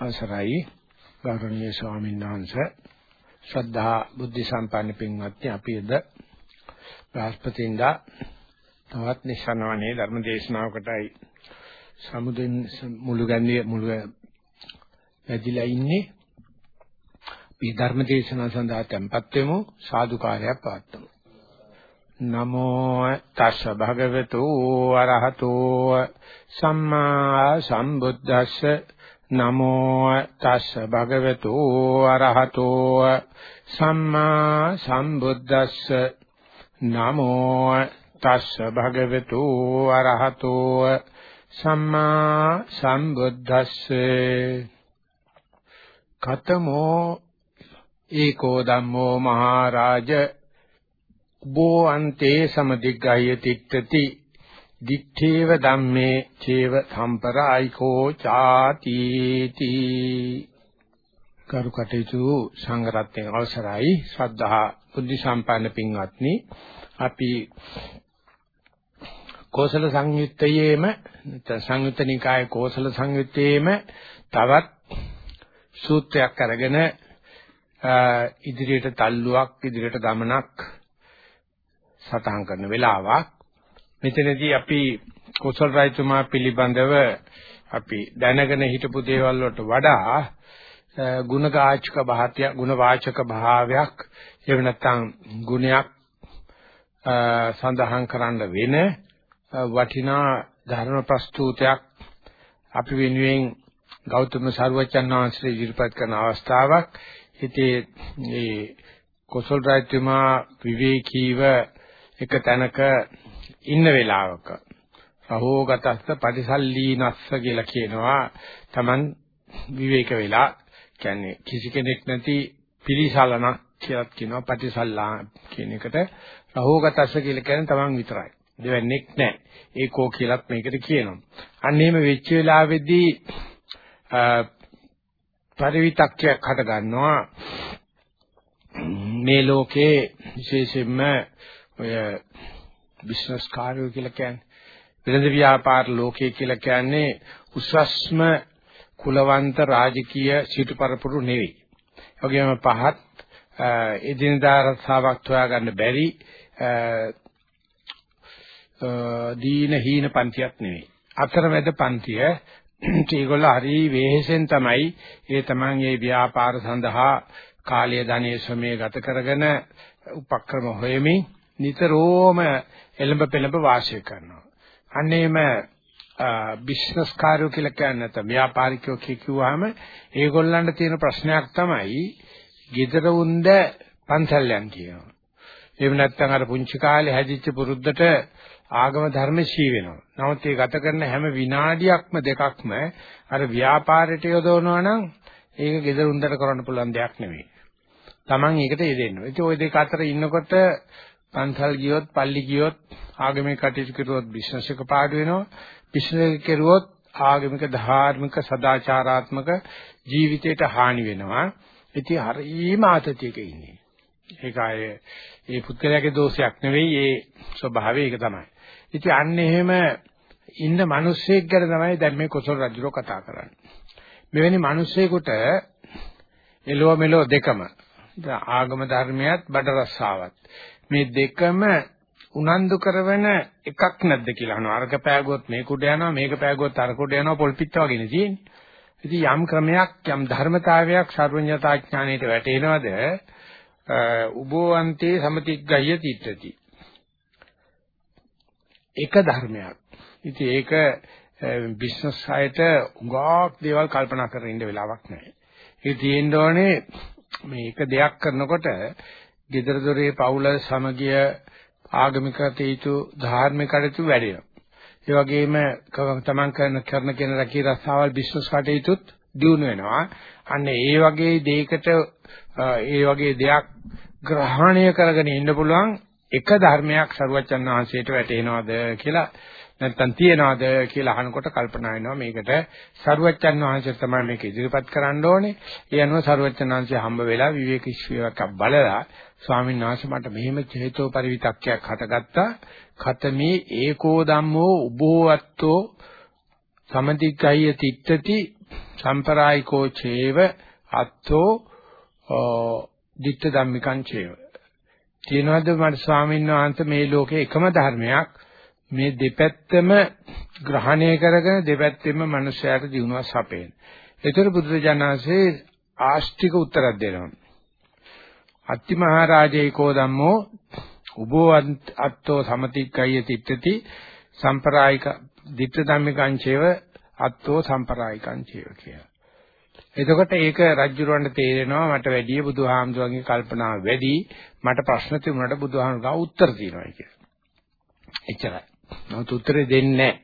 අවසරයි. ගෞරවනීය ස්වාමීන් වහන්සේ ශ්‍රද්ධා බුද්ධ සම්පන්න පින්වත්නි අපි අද බ්‍රහස්පතින්දා තවත් නිසනවනේ ධර්ම දේශනාවකටයි සමුදෙන් මුළු ගන්නේ මුළු වැඩිලා ඉන්නේ. මේ ධර්ම දේශනාව සඳහා tempත් වෙමු සාදුකාරයක් පවත්වමු. නමෝ තස්ස භගවතු අරහතෝ සම්මා සම්බුද්දස්ස නමෝ තස්ස භගවතු අරහතෝ සම්මා සම්බුද්දස්ස. නමෝ තස්ස භගවතු අරහතෝ සම්මා සම්බුද්දස්ස. කතමෝ ඒකෝ ධම්මෝ මහරජ. බෝ අන්තේ සමදිග්ගය තිට්ඨති දිත්තේව ධම්මේ චේව සම්පරායිකෝ ചാති තී. කරුකටේතු සංඝරත්නයේ අවසරයි. ශ්‍රද්ධා බුද්ධ සම්පන්න පින්වත්නි අපි කෝසල සංයුත්තයේම සංයුත්ත නිකායේ කෝසල සංයුත්තේම තවත් සූත්‍රයක් අරගෙන ඉදිරියට තල්ලුවක් ඉදිරියට ගමනක් සටහන් කරන වෙලාවක්. මෙතනදී අපි කුසල රාජතුමා පිළිබඳව අපි දැනගෙන හිටපු දේවල් වලට වඩා ගුණගාචක භාත්‍ය ගුණවාචක භාවයක් එහෙම නැත්නම් ගුණයක් සඳහන් කරන්න වෙන වටිනා ධර්ම ප්‍රස්තුතයක් අපි වෙනුවෙන් ගෞතම සර්වචන් වහන්සේ ඉදිරිපත් කරන අවස්ථාවක්. ඉතින් මේ කුසල රාජතුමා විවේකීව එක තැනක ඉන්න වෙලාවක. රහෝගතස්ස පටිසල්ලීනස්ස කියලා කියනවා. Taman විවේක වෙලා කියන්නේ කිසි කෙනෙක් නැති පිළිසලනක් කියලා කියනවා පටිසල්ලා කියන එකට. රහෝගතස්ස කියලා කියන්නේ Taman විතරයි. දෙවන්නේක් නැහැ. ඒකෝ කියලත් මේකට කියනවා. අන්න එහෙම වෙච්ච වෙලාවේදී පරිවිතක්කයක් හට ගන්නවා මේ ලෝකේ විශේෂයෙන්ම ඔය බිස්නස් කාර්යය කියලා කියන්නේ වෙළඳ ව්‍යාපාර ලෝකයේ කියලා කියන්නේ උස්සස්ම කුලවන්ත රාජකීය සිටු පරපුරු නෙවෙයි. ඒ වගේම පහත් එදිනදා රස්සාවක් හොයාගන්න බැරි දීන හීන පන්තියක් නෙවෙයි. අතරමැද පන්තිය ඒගොල්ලෝ හරි වෙහෙසෙන් තමයි ඒ තමන් මේ ව්‍යාපාර සඳහා කාලය ධනෙ ශ්‍රමයේ ගත කරගෙන උපක්‍රම හොයමින් නිතරම එළඹ පෙළඹ වාසය කරනවා. අන්නේම බිස්නස් කාර්යෝ කියලා කියන්නේ නැත්නම් ව්‍යාපාරිකයෝ කිව්වහම ඒගොල්ලන්ට තියෙන ප්‍රශ්නයක් තමයි gedara උන්ද පන්සල්යන් කියනවා. එහෙම නැත්නම් අර පුංචි කාලේ හැදිච්ච පුරුද්දට ආගම ධර්ම ශී වෙනවා. නමුත් ඒ ගත කරන හැම විනාඩියක්ම දෙකක්ම අර ව්‍යාපාරයට යොදවනවා නම් ඒක gedara උන්දට කරන්න පුළුවන් දෙයක් නෙවෙයි. Taman ඒකට යෙදෙන්න. ඉතින් ওই දෙක අතර ඉන්නකොට පන්සල් ගියොත්, පල්ලි ගියොත්, ආගමික කටයුතු කරුවොත් බිස්නස් එක පාඩු වෙනවා. බිස්නස් එක කරුවොත් ආගමික ධාර්මික සදාචාරාත්මක ජීවිතයට හානි වෙනවා. ඉතින් හරිම ආතතියක ඉන්නේ. ඒක අය ඒ පුද්ගලයාගේ දෝෂයක් නෙවෙයි ඒ ස්වභාවය ඒක තමයි. ඉතින් අන්න එහෙම ඉන්න මිනිස්සෙක් ගැන තමයි දැන් මේ කොසල් රජුරෝ කතා කරන්නේ. මෙවැනි මිනිස්සෙකුට එලෝ මෙලෝ දෙකම ආගම ධර්මයක් බඩ රස්සාවත් මේ දෙකම උනන්දු කරන එකක් නැද්ද කියලා අහනවා. අරක පෑගුවොත් මේක උඩ යනවා, මේක පෑගුවොත් අරක උඩ යනවා පොල් පිට වගේනේ තියෙන්නේ. ඉතින් යම් ක්‍රමයක් යම් ධර්මතාවයක් සර්වඥතාඥාණයට වැටෙනවද? උබෝවන්තේ සමතිග්ගය තිට්ඨති. එක ධර්මයක්. ඉතින් ඒක බිස්නස් සයිට උගාක් දේවල් කල්පනා කරගෙන ඉන්න වෙලාවක් නැහැ. ඒ තියෙන්න ඕනේ මේක දෙයක් කරනකොට gedara dore පවුල සමගිය ආගමික කටයුතු ධාර්මික කටයුතු වැඩෙනවා. ඒ වගේම තමන් කරන කරන කෙන රැකී රස්සාවල් බිස්නස් කටයුතුත් දියුණු වෙනවා. අන්න ඒ වගේ දෙයකට ඒ වගේ දෙයක් ග්‍රහණය කරගෙන ඉන්න පුළුවන් එක ධර්මයක් සරුවචන් වහන්සේට වැටෙනවද කියලා නැත්තම් තියනවාද කියලා අහනකොට කල්පනා වෙනවා මේකට සරුවච්චන් වහන්සේ තමයි මේක ඉදිරිපත් කරන්න ඕනේ. ඒ අනුව සරුවච්චන් වහන්සේ හම්බ වෙලා විවේක ඉස්වියක් බලලා ස්වාමීන් වහන්සේ මට මෙහෙම චේතෝ පරිවිතක්කයක් හටගත්තා. ඛතමේ ඒකෝ ධම්මෝ උභෝවත්තෝ සමතිග්ගය තිට්ඨති සම්පරායිකෝ චේව අත්තෝ ditta ධම්මිකං චේව කියනවාද මට ස්වාමීන් වහන්සේ මේ ලෝකේ එකම ධර්මයක් මේ දෙපැත්තම ග්‍රහණය කරගෙන දෙපැත්තෙම මනුෂ්‍යයාට දිනුවා සපේන. ඒතර බුදුරජාණන්සේ ආස්තික උත්තරයක් දෙනවා. අත්ති මහරජේකෝ ධම්මෝ උබෝ අත්තෝ සමතික්කය තිට්ඨති සම්ප්‍රායික ditta ධම්මිකං චේව අත්තෝ සම්ප්‍රායිකං චේව කියලා. එතකොට ඒක රජුරවන්ට තේරෙනවා මට වැඩි බුදුහාමුදුරන්ගේ කල්පනාව වැඩි මට ප්‍රශ්න තිබුණාට බුදුහාමුදුරුවෝ උත්තර තියෙනවා කියලා. එච්චරයි. නමුත් උත්තරේ දෙන්නේ නැහැ.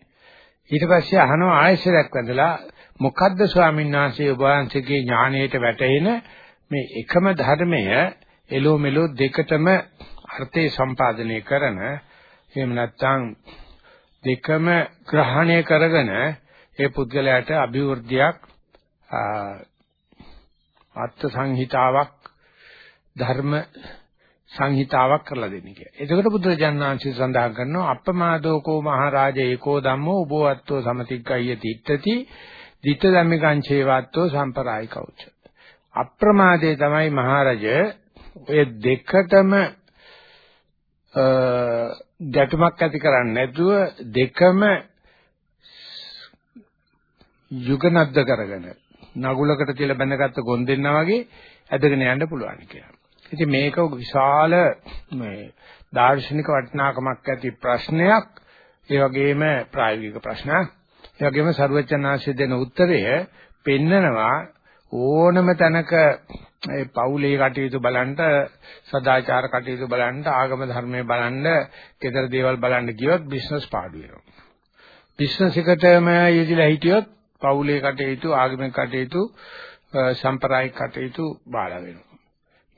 ඊට පස්සේ අහනවා ආයෙසරක් වැඳලා මොකද්ද ස්වාමීන් වහන්සේ ඔබ වහන්සේගේ ඥාණයට වැටෙන මේ එකම ධර්මය එලෝ මෙලෝ දෙකටම අර්ථය සම්පාදනය කරන එහෙම නැත්නම් දෙකම ග්‍රහණය කරගෙන ඒ පුද්ගලයාට අභිවෘද්ධියක් අර්ථ සංහිතාවක් ධර්ම සංහිතාවක් කරලා දෙන්නේ කියලා. එතකොට බුදුරජාණන් වහන්සේ සඳහන් කරනවා අප්පමාදෝකෝ මහරජා ඒකෝ ධම්මෝ උභවත්තෝ සමතික්කය තිට්ඨති ditta ධම්මිකං චේවත්තෝ සම්පරායිකෞච. අප්‍රමාදේ තමයි මහරජ ඔය දෙකටම ගැටුමක් ඇති කරන්නේ නැතුව දෙකම යුගනද්ද කරගෙන නගුලකට තියලා බැඳගත්ත ගොන් දෙන්නා වගේ ඇදගෙන යන්න පුළුවන් කියලා. ඉතින් මේක විශාල මේ දාර්ශනික වටිනාකමක් ඇති ප්‍රශ්නයක්. ඒ වගේම ප්‍රායෝගික ප්‍රශ්නයක්. ඒ වගේම ਸਰවචනාංශය දෙන උත්තරය පෙන්නනවා ඕනම තැනක ඒ පවුලේ කටයුතු බලන්න සදාචාර කටයුතු බලන්න ආගම ධර්මයේ බලන්න ගෙදර දේවල් බලන්න ගියොත් බිස්නස් පාඩු වෙනවා. බිස්නස් එකටම යෙදිලා හිටියොත් පවුලේ කටයුතු ආගමික කටයුතු සම්ප්‍රදායික කටයුතු බාධා වෙනවා.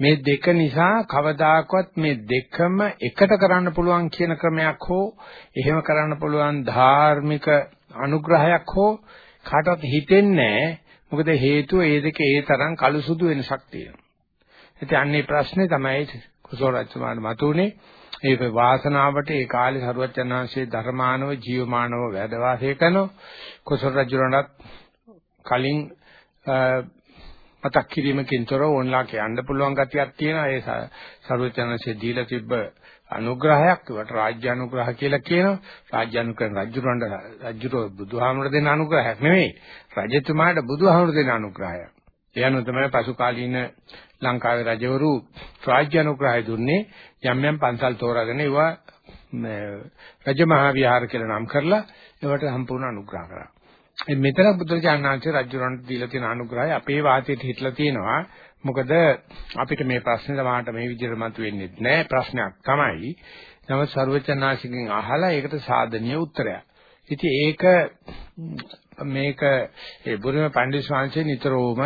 මේ දෙක නිසා කවදාකවත් මේ දෙකම එකට කරන්න පුළුවන් කියන ක්‍රමයක් හෝ එහෙම කරන්න පුළුවන් ධාර්මික අනුග්‍රහයක් හෝ කාටවත් හිතෙන්නේ මොකද හේතුව ඒ දෙක ඒ තරම් කළු සුදු වෙනසක් තියෙනවා. ඉතින් අන්නේ ප්‍රශ්නේ තමයි කුසල රජතුමාට මතුනේ. ඒ වාසනාවට ඒ කාලේ සරුවචනාංශයේ ධර්මානව ජීවමානව වැඩ වාසය කරන කුසල රජුණත් කලින් මතක් කිරීමකින් තොර ඕන්ලා කියන්න පුළුවන් ගතියක් තියෙනවා. ඒ සර්වචනසේ දීලා තිබ්බ අනුග්‍රහයක් ඒවට රාජ්‍ය අනුග්‍රහ කියලා කියනවා. රාජ්‍ය අනුග්‍රහ රජුරවණ්ඩ රජුරෝ බුදුහාමුදුර දෙන අනුග්‍රහයක් නෙමෙයි. රජතුමාට බුදුහාමුදුර දෙන අනුග්‍රහයක්. ඒ අනුව තමයි පසු කාලීන ලංකාවේ රජවරු රාජ්‍ය අනුග්‍රහය දුන්නේ. යම් යම් පන්සල් තෝරාගෙන ඒවා රජමහා විහාර කියලා නම් කරලා ඒවට සම්පූර්ණ අනුග්‍රහ කරා. මෙතන බුදුරජාණන් වහන්සේ රජුරන්ට දීලා තියෙන අනුග්‍රහය අපේ වාතයට හිටලා තියෙනවා. මොකද අපිට මේ ප්‍රශ්නේ තමාට මේ විදිහට මතුවෙන්නේ නැහැ ප්‍රශ්නයක් තමයි. නමුත් ਸਰවචනාසිකෙන් අහලා ඒකට සාධනීය උත්තරයක්. ඉතින් ඒක මේක ඒ බුදුම පණ්ඩිත ස්වාමීන් නිතරම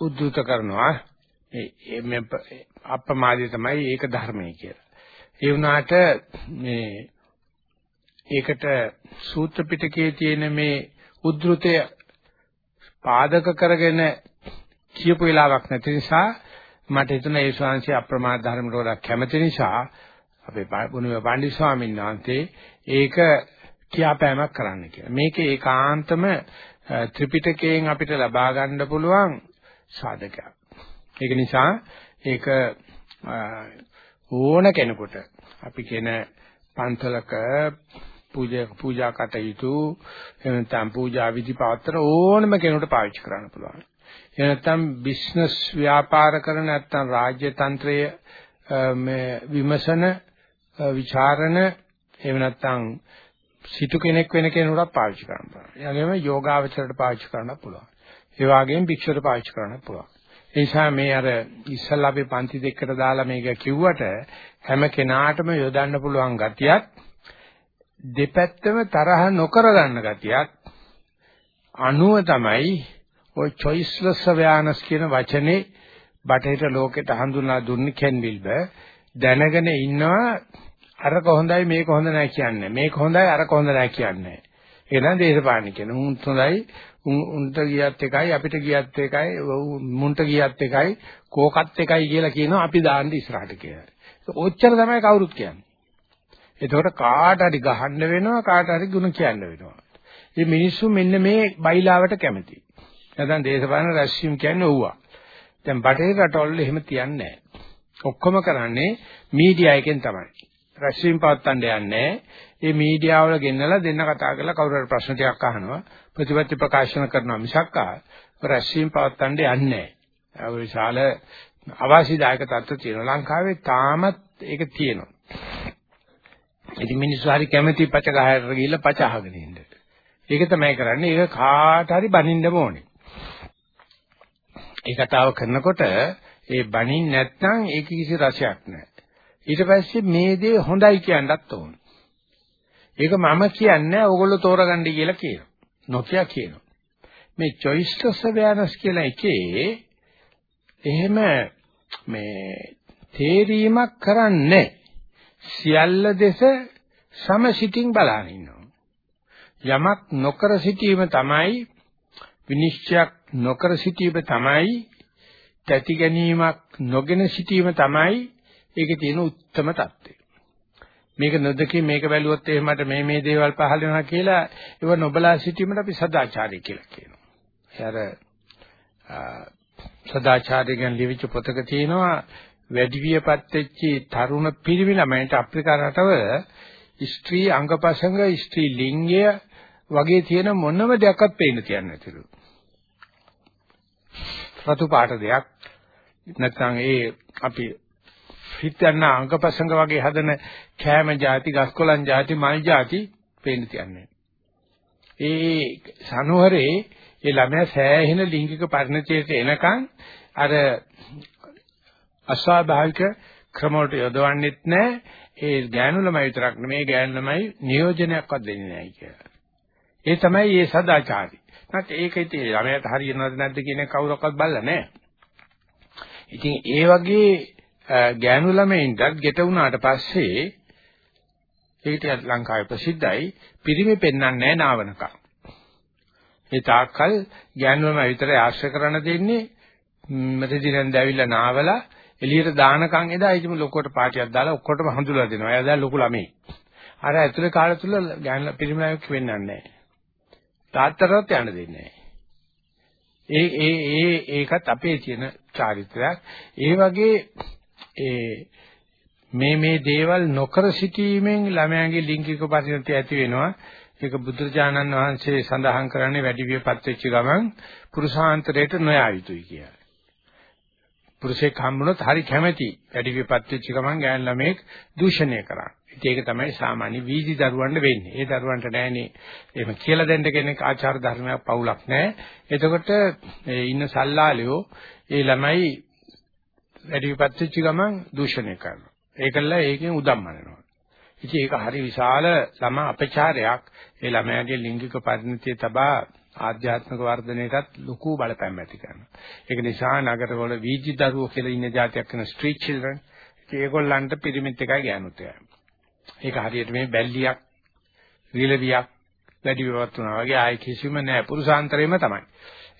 උද්දුත කරනවා. මේ අප්‍රමාදී තමයි ඒක ධර්මයේ කියලා. ඒ වුණාට මේ ඒකට සූත්‍ර පිටකයේ තියෙන මේ උද්ෘතය පාදක කරගෙන කියපු වෙලාවක් නැති නිසා මට හිතුණා ඒ ශාංශي අප්‍රමාද ධර්මයට වඩා කැමති නිසා අපේ පුණ්‍ය පණ්ඩිත ස්වාමීන් වහන්සේ ඒක කියාපෑමක් කරන්න කියලා. මේක ඒකාන්තම ත්‍රිපිටකයෙන් අපිට ලබා ගන්න පුළුවන් සාධකයක්. ඒක නිසා ඒක ඕන කෙනෙකුට අපි කියන පන්සලක පූජා පූජා කටයුතු එහෙම නැත්නම් පූජා විධි පවත්තර ඕනම කෙනෙකුට පාවිච්චි කරන්න පුළුවන්. එහෙම නැත්නම් බිස්නස් ව්‍යාපාර කරන නැත්නම් රාජ්‍ය තන්ත්‍රයේ මේ විමසන විචාරණ එහෙම නැත්නම් සිටු කෙනෙක් වෙන කෙනෙකුට පාවිච්චි කරන්න පුළුවන්. ඒ වගේම යෝගාවචරයට පාවිච්චි කරන්න පුළුවන්. ඒ වගේම භික්ෂුවට පාවිච්චි කරන්න පුළුවන්. ඒ නිසා මේ අර ඉස්සල්ලා අපි පන්ති දෙකකට දාලා මේක කිව්වට හැම කෙනාටම යොදන්න පුළුවන් ගතියක් දෙපැත්තම තරහ නොකර ගන්න ගතියක්. අනුව තමයි ওই choiceless awareness කියන වචනේ බටහිර ලෝකෙට හඳුන්වා දුන්නේ කෙන් විල්බර් දැනගෙන ඉන්නවා අරක හොඳයි මේක හොඳ නැහැ කියන්නේ. මේක හොඳයි අරක හොඳ නැහැ කියන්නේ. ඒක නම් දේශපාලන කියන. උන් හොඳයි උන්ට ගියත් එකයි අපිට ගියත් එකයි මුන්ට ගියත් එකයි කෝකත් එකයි කියලා කියනවා අපි දාන්න ඉස්සරහට කියලා. ඔච්චර තමයි කවුරුත් කියන්නේ. එතකොට කාට හරි ගහන්න වෙනවා කාට හරි ಗುಣ කියන්න වෙනවා. මේ මිනිස්සු මෙන්න මේ බයිලාවට කැමති. නැත්නම් දේශපාලන රැස්වීම කියන්නේ ඕවා. දැන් බටහිර රටවල එහෙම තියන්නේ නැහැ. ඔක්කොම කරන්නේ මීඩියා එකෙන් තමයි. රැස්වීම පවත්තන්න යන්නේ. ඒ මීඩියා වල ගෙන්නලා දෙන්න කතා කරලා කවුරු හරි ප්‍රශ්න ටිකක් අහනවා. ප්‍රතිපත්ති ප්‍රකාශන කරනවා මිසක් රැස්වීම පවත්තන්න යන්නේ නැහැ. ඒ විශාල අවාසිදායක තත්ත්ව තියෙනවා. ලංකාවේ තාමත් ඒක තියෙනවා. ඉතින් මිනිස්සු හරි කැමැති පච ගහකට ගිහිල්ලා පච අහගෙන ඉන්න. ඒක තමයි කරන්නේ. ඒක කාට හරි බනින්න ඕනේ. ඒ කතාව කරනකොට ඒ බනින් නැත්නම් ඒක කිසි රසයක් නැහැ. ඊට පස්සේ මේ දේ හොඳයි කියන්නත් ඕන. ඒක මම කියන්නේ ඕගොල්ලෝ තෝරගන්නයි කියලා කියනවා. නොකිය කියනවා. මේ choiceless awareness කියලා එකේ එහෙම මේ තේරීමක් කරන්නේ සියල්ල දෙස සමසිතින් බලන ඉන්නවා. යමක් නොකර සිටීම තමයි විනිශ්චයක් නොකර සිටීම තමයි තැති ගැනීමක් නොගෙන සිටීම තමයි ඒකේ තියෙන උත්තරම தත්ත්වය. මේක නොදකී මේක බැලුවොත් එහෙමට මේ මේ දේවල් පහළ වෙනවා කියලා ඒව නොබලා සිටීමට අපි සදාචාරය කියලා කියනවා. ඒ අර සදාචාරය ගැන ලියවිච්ච පොතක තියෙනවා වැඩි වියපත් වෙච්ච තරුණ පිරිමි ළමයින්ට අප්‍රිකා රටවල ස්ත්‍රී අංගපසංග ස්ත්‍රී ලිංගය වගේ තියෙන මොනම දෙයක්වත් පේන්න තියන්නේ නැතිලු. රතු පාට දෙයක් නැත්නම් ඒ අපි හිතන අංගපසංග වගේ හදන කෑම ಜಾති, ගස්කොලන් ಜಾති, මල් ಜಾති පේන්න තියන්නේ. ඒ සනුවරේ ඒ ළමයා සෑහෙන ලිංගික පරිණතියට එනකන් අර අස්වාභාවික ක්‍රම වලට යොදවන්නෙත් නැහැ. ඒ ගෑනු ළමයි විතරක් නෙමෙයි ගෑනු ළමයි නියෝජනයක්වත් දෙන්නේ නැහැ කියලා. ඒ තමයි මේ සදාචාරي. නැත්නම් ඒක ඉතින් ළමයාට හරියනවද නැද්ද කියන කවුරක්වත් බලලා නැහැ. ඉතින් ඒ වගේ ගෑනු ළමයින්ටත් ගෙට වුණාට පස්සේ ඒකට ලංකාවේ ප්‍රසිද්ධයි පිරිමි පෙන්වන්නේ නැහැ නාවනකම්. ඒ තාක්කල් ගෑනු ළමයි විතරයි ආශ්‍රය කරන්න දෙන්නේ මෙතදිනෙන් දැවිලා නාවලා එළියට දානකම් එදා ඉතින් ලොකුවට පාටියක් දාලා ඔක්කොටම හඳුලා දෙනවා. එයා දැන් ලොකු ළමයි. අර ඇතුලේ කාලය තුල ගෑනු පිරිමි ළමයි වෙන්නන්නේ නැහැ. තාත්තටවත් යන්න දෙන්නේ ඒ ඒ ඒ ඒකත් අපේ තියෙන චාරිත්‍රාක්. ඒ වගේ ඒ මේ මේ දේවල් නොකර සිටීමෙන් ළමයාගේ ලිංගික පරිණතිය ඇති වෙනවා. ඒක බුදුරජාණන් වහන්සේ සඳහන් කරන්නේ වැඩි වියපත් වෙච්ච ගමන් පුරුෂාන්තරයට නොයා යුතුයි කියලා. පුරුෂයෙක් හම්බුනොත් හරි කැමැති වැඩි වියපත් වෙච්ච ගමන් ගෑන් ළමෙක් දූෂණය කරා. ඉතින් ඒක තමයි සාමාන්‍ය වීදි දරුවන්ට වෙන්නේ. ඒ දරුවන්ට නෑනේ එහෙම කියලා දෙන්න කෙනෙක් ආචාර ධර්මයක් පවුලක් නෑ. එතකොට ඒ ඉන්න සල්ලාලියෝ ඒ ළමයි වැඩි විපත්තිච්ච ගමන් දූෂණය කරනවා. ඒකල්ලා ඒකෙන් උදම්මනනවා. ඉතින් ඒක හරි විශාල ළම අපචාරයක්. ඒ ළමයාගේ ලිංගික පරිණතිය තබා ආධ්‍යාත්මික වර්ධනයටත් ලොකු බලපෑම් ඇති කරනවා. ඒක නිසා නගරවල වීදි දරුවෝ කියලා ඉන්න જાතියක් වෙන ස්ට්‍රීට් චිල්ඩ්‍රන් ඒගොල්ලන්ට පිරිමිත් එකයි ගෑනුත් එකයි. ඒක හරියට මේ බැල්ලියක් රිලවියක් වැඩි විවත් වුණා වගේ ආයි කිසිම නෑ පුරුෂාන්තරේම තමයි.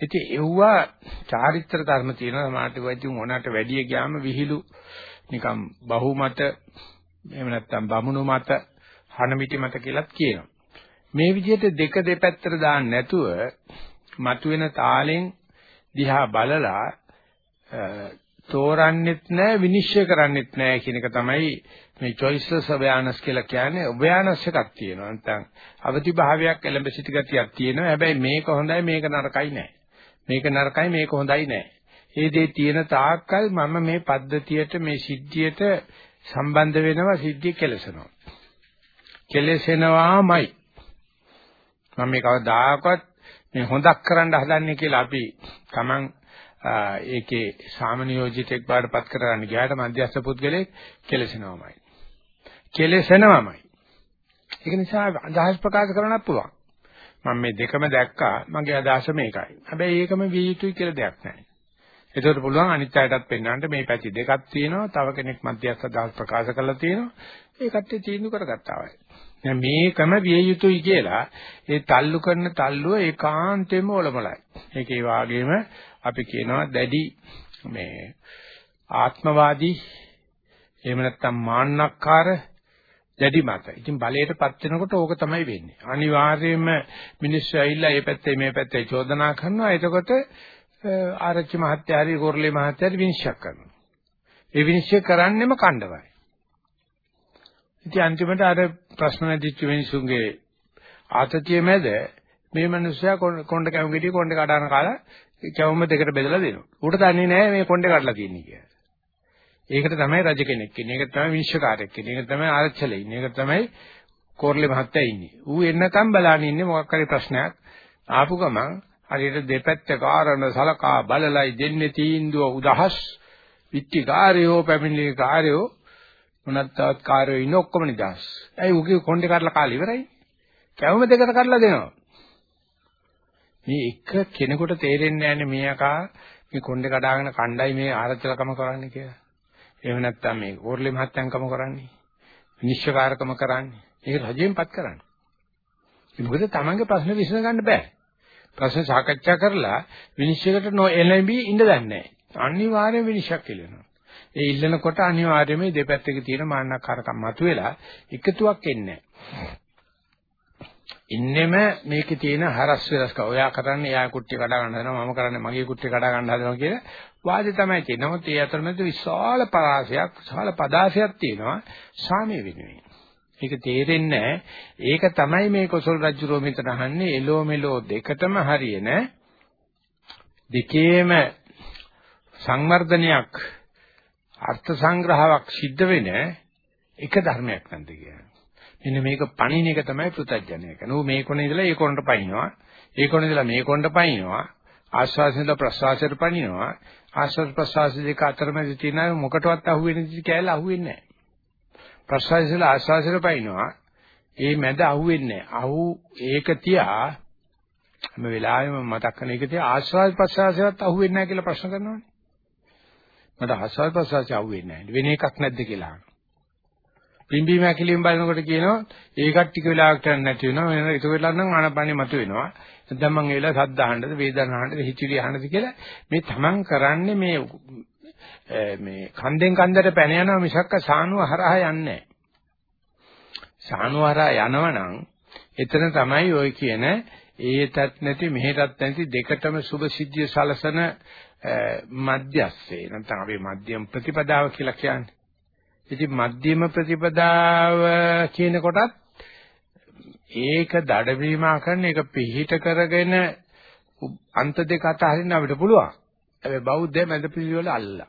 ඉතින් එව්වා චාරිත්‍ර ධර්ම තියෙනවා සමාජ වෛද්‍ය මොනකට වැඩි ගියාම විහිළු නිකම් බහුමත එහෙම නැත්නම් බමුණු මත හනමිටි මත කියලාත් කියනවා. මේ විදිහට දෙක දෙපැත්තට දාන්න නැතුව මතුවෙන තාලෙන් දිහා බලලා තෝරන්නෙත් නැහැ විනිශ්චය කරන්නෙත් නැහැ කියන එක තමයි මේ choiceless awareness කියලා කියන්නේ. Awareness එකක් තියෙනවා. නැත්නම් අවදි භාවයක් එළඹ සිටි ගතියක් තියෙනවා. හැබැයි මේක හොඳයි මේක නරකයි නෑ. මේක නරකයි මේක හොඳයි නෑ. ඒ දේ තියෙන තාක්කල් මම මේ පද්ධතියට මේ සිද්ධියට සම්බන්ධ වෙනවා සිද්ධිය කෙලසනවා. කෙලසෙනවාමයි. මම මේ කවදාකවත් මේ හොඳක් කරන්න හදන්නේ කියලා අපි Taman ඒකේ සාමනියෝජිතෙක් බාටපත් කරගන්න ගියාට මධ්‍යස්ථ පුද්ගලෙක් කෙලසෙනවමයි. කෙලසෙනවමයි. ඒක නිසා අදහස් ප්‍රකාශ කරන්නත් පුළුවන්. මම මේ දෙකම දැක්කා මගේ අදහස මේකයි. හැබැයි ඒකම විය යුතුයි කියලා දෙයක් නැහැ. ඒකට පුළුවන් අනිත් අයටත් පෙන්වන්න මේ පැති දෙකක් තියෙනවා. තව කෙනෙක් මධ්‍යස්ථ අදහස් ප්‍රකාශ කරලා තියෙනවා. ඒකට තීන්දුව කරගත්තා වයි. දැන් මේකම විය යුතුයි කියලා ඒ තල්ලු කරන තල්ලුව ඒකාන්තයෙන්ම ඔලමලයි. ඒක ඒ වාගේම අපි කියනවා දැඩි මේ ආත්මවාදී එහෙම නැත්නම් මාන්නක්කාර දැඩි මත. ඉතින් බලයටපත් වෙනකොට ඕක තමයි වෙන්නේ. අනිවාර්යයෙන්ම මිනිස්සු ඇවිල්ලා මේ පැත්තේ මේ පැත්තේ චෝදනා කරනවා. එතකොට ආරච්චි මහත්තයා හරි කොරළේ මහත්තයා හරි විනිශ්චය කරනවා. ඒ විනිශ්චය කරන්නෙම කණ්ඩවයි. ඉතින් අන්තිමට අර ප්‍රශ්න නැතිච්ච මිනිසුන්ගේ ආතතිය මැද මේ මිනිස්සයා කොණ්ඩ කැවුම් ගෙඩිය කොණ්ඩ කඩන කාලා කැවුම දෙකට බෙදලා දෙනවා. ඌට දන්නේ නැහැ මේ කොණ්ඩේ කඩලා තියෙන්නේ කියලා. ඒකට තමයි රජ කෙනෙක් ඉන්නේ. ඒකට තමයි විනිශ්චයකාරයෙක් ඉන්නේ. ඒකට තමයි ආරච්චිලා ඉන්නේ. ඒකට තමයි කෝර්ලේ මහත්තයා ඉන්නේ. ඌ එන්නකම් බලන්න ඉන්නේ මොකක් හරි ප්‍රශ්නයක් ආපු ගමන් හරියට දෙපැත්ත කාරණ සලකා බලලයි දෙන්නේ තීන්දුව උදහස් විත්තිකාරයෝ පැමිණිලිකාරයෝ මොනත් තවත් කාර්යෝ ඉන්න ඔක්කොම නිදහස්. ඇයි උගේ කොණ්ඩේ කඩලා කාලා ඉවරයි. කැවුම දෙකට කඩලා දෙනවා. මේ එක කෙනෙකුට තේරෙන්නේ නැහැ මේ අකා මේ කොණ්ඩේ කඩාගෙන කණ්ඩායි මේ ආරච්චලකම කරන්නේ කියලා. එහෙම නැත්නම් මේ කෝර්ලේ මහත්තයන්කම කරන්නේ. විනිශ්චයකාරකම කරන්නේ. ඒක රජයෙන්පත් කරන්නේ. ඒ මොකද තමන්ගේ ප්‍රශ්න විසඳ ගන්න බෑ. ප්‍රශ්න සාකච්ඡා කරලා විනිශ්චයකට නොඑළඹී ඉඳ දන්නේ අනිවාර්යයෙන් විනිශ්චයක් කෙලෙනවා. ඒ ඉල්ලනකොට අනිවාර්යයෙන්ම දෙපැත්තක තියෙන මාන්නකාරකම් මතුවෙලා එකතුවක් එන්නේ ඉන්නෙම මේකේ තියෙන හරස් වෙනස්ක. ඔයා කරන්නේ යා කුට්ටිය කඩා ගන්න හදනවා මම කරන්නේ මගේ කුට්ටිය කඩා ගන්න හදනවා කියන වාදේ තමයි තියෙන්නේ. නමුත් ඒ අතරමැද විශාල පරාසයක්, විශාල පදාසයක් තියෙනවා සාමයේ වෙනුවෙන්. ඒක තේරෙන්නේ ඒක තමයි මේ කොසල් රජුරෝ මෙතන අහන්නේ එලෝ මෙලෝ දෙකටම හරියන දෙකේම සංවර්ධනයක් අර්ථ සංග්‍රහයක් සිද්ධ වෙන එක ධර්මයක් නැද්ද කියන්නේ. මෙන්න මේක පණින එක තමයි පෘථජ්ජනය කරන. ඌ මේ කොනේ ඉඳලා ඒ කොනට පනිනවා. ඒ කොනේ ඉඳලා මේ කොනට පනිනවා. ආශ්වාසෙන්ද ප්‍රශ්වාසයට පනිනවා. ආශ්වාස ප්‍රශ්වාස දෙක අතරමැද තියෙන මොකටවත් අහුවෙන්නේ නැති කැලල අහුවෙන්නේ නැහැ. ප්‍රශ්වාසයෙන් ආශ්වාසයට පනිනවා. ඒ මැද අහුවෙන්නේ නැහැ. අහු ඒක තියා හැම වෙලාවෙම මතක් කරන එක තියා ආශ්වාස ප්‍රශ්වාසයත් අහුවෙන්නේ නැහැ කියලා ප්‍රශ්න කරනවානේ. මට ආශ්වාස ප්‍රශ්වාසය අහුවෙන්නේ නැහැ. වෙන එකක් නැද්ද කියලා අහනවා. පිම්බීම ඇකිලිම බලනකොට කියනවා ඒකත් ටික වෙලාවකට නැති වෙනවා වෙන ඒක වෙලා නම් ආනපනෙ මතුවෙනවා නැත්නම් මං ඒ වෙලාව සද්ද අහන්නද වේදනා අහන්නද හිතිරි අහන්නද කියලා මේ තමන් කරන්නේ මේ මේ කන්දෙන් කන්දට පැන යනවා මිසක්ක සානුව හරහා යන්නේ සානුව හරහා යනවනම් එතන තමයි ওই කියන ඒතත් නැති මෙහෙටත් නැති දෙකටම සුභ සිද්ධිය සලසන මධ්‍යස්සේ නැත්නම් අපි මධ්‍යම ප්‍රතිපදාව කියලා කියන්නේ ඉතින් මධ්‍යම ප්‍රතිපදාව කියන කොටත් ඒක දඩවීමා කරන එක පිහිට කරගෙන අන්ත දෙක අතරින් අපිට පුළුවන්. හැබැයි බෞද්ධය මැද පිළිවෙල අල්ලලා.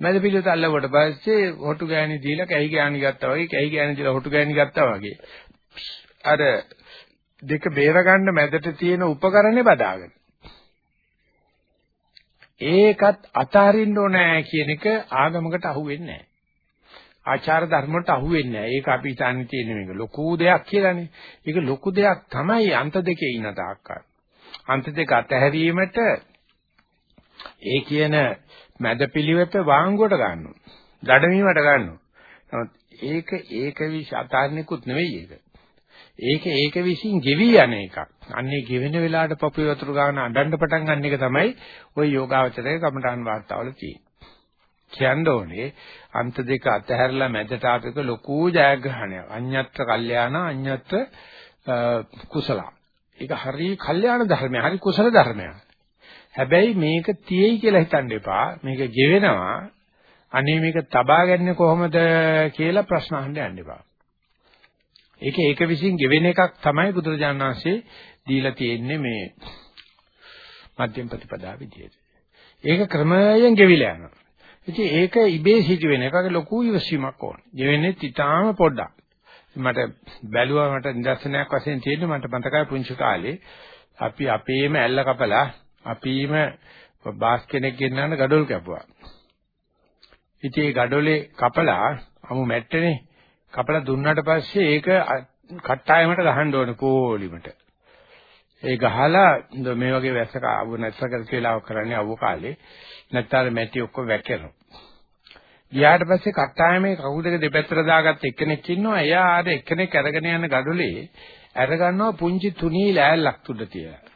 මැද පිළිවෙත අල්ලුවට පස්සේ හොටු ගෑණි දීලා කැහි ගෑණි ගත්තා වගේ කැහි ගෑණි දීලා හොටු ගෑණි ගත්තා වගේ. අර දෙක බේර ගන්න මැදට තියෙන උපකරණේ බදාගෙන. ඒකත් අතහරින්න ඕනේ කියන එක ආගමකට අහුවෙන්නේ නැහැ. ආචාර ධර්ම වලට අහුවෙන්නේ නැහැ. ඒක අපි හිතන්නේ තියෙන මේක ලොකු දෙයක් කියලානේ. ඒක ලොකු දෙයක් තමයි අන්ත දෙකේ ඉන්න තාක්කල්. අන්ත දෙක අතහැරීමට ඒ කියන මැදපිලිවෙත වාංගුවට ගන්නවා. දඩමීමට ගන්නවා. නමුත් ඒක ඒක විශ් අතාරණිකුත් නෙවෙයි ඒක. ඒක ඒක විසින් ගෙවි යන එකක්. අන්නේ ගෙවෙන වෙලාවට පපුව වතුර ගන්න අඬන්න පටන් ගන්න එක තමයි ওই යෝගාවචරයේ කමඨාන් වාර්තාවල තියෙන්නේ. කියන්න ඕනේ අන්ත දෙක අතහැරලා මැදට ආපෙක ලොකු ජයග්‍රහණයක්. අඤ්ඤත්‍ර කල්යාණ අඤ්ඤත්‍ර කුසල. ඒක හරි කල්යාණ ධර්මයක්. හරි කුසල ධර්මයක්. හැබැයි මේක තියෙයි කියලා හිතන්න එපා. මේක ගෙවෙනවා. අනේ මේක තබා ගන්නේ කොහොමද කියලා ප්‍රශ්න අහන්න යන්න එපා. ඒක ඒක විසින් ගෙවෙන එකක් තමයි බුදුරජාණන් වහන්සේ දීලා තියෙන්නේ මේ මධ්‍යම ප්‍රතිපදා විදියට. ඒක ක්‍රමයෙන් ගෙවිලා යනවා. ඉතින් ඒක ඉබේ සිදු වෙන එකක ලොකු ඉවසීමක් ඕන. ගෙවෙන්නේ ඊටාම පොඩ්ඩක්. මට බැලුවා මට නිදර්ශනයක් වශයෙන් තියෙන්නේ මට මතකයි පුංචි කාලේ අපි අපේම ඇල්ල කපලා අපිම බාස් කෙනෙක් ගෙන්නන gadol කැපුවා. ඉතින් ඒ gadolේ කපලා අමු මැට්ටනේ කපලා දුන්නාට පස්සේ ඒක කට්ටායමට ගහන්න ඕනේ පොලිමට. ඒ ගහලා මේ වගේ වැස්සක ආව නැස්සක කියලා කරන්නේ අවු කාලේ නැත්නම් මැටි ඔක්කොම වැක්කෙනවා. ගියාට පස්සේ කට්ටායමේ කකුල් දෙක දෙපැත්තට දාගත්ත එක්කෙනෙක් ඉන්නවා. එයා ආර එක්කෙනෙක් අරගෙන යන gadුලේ අර ගන්නවා පුංචි තුනී ලෑල්ලක් තුඩ තියලා.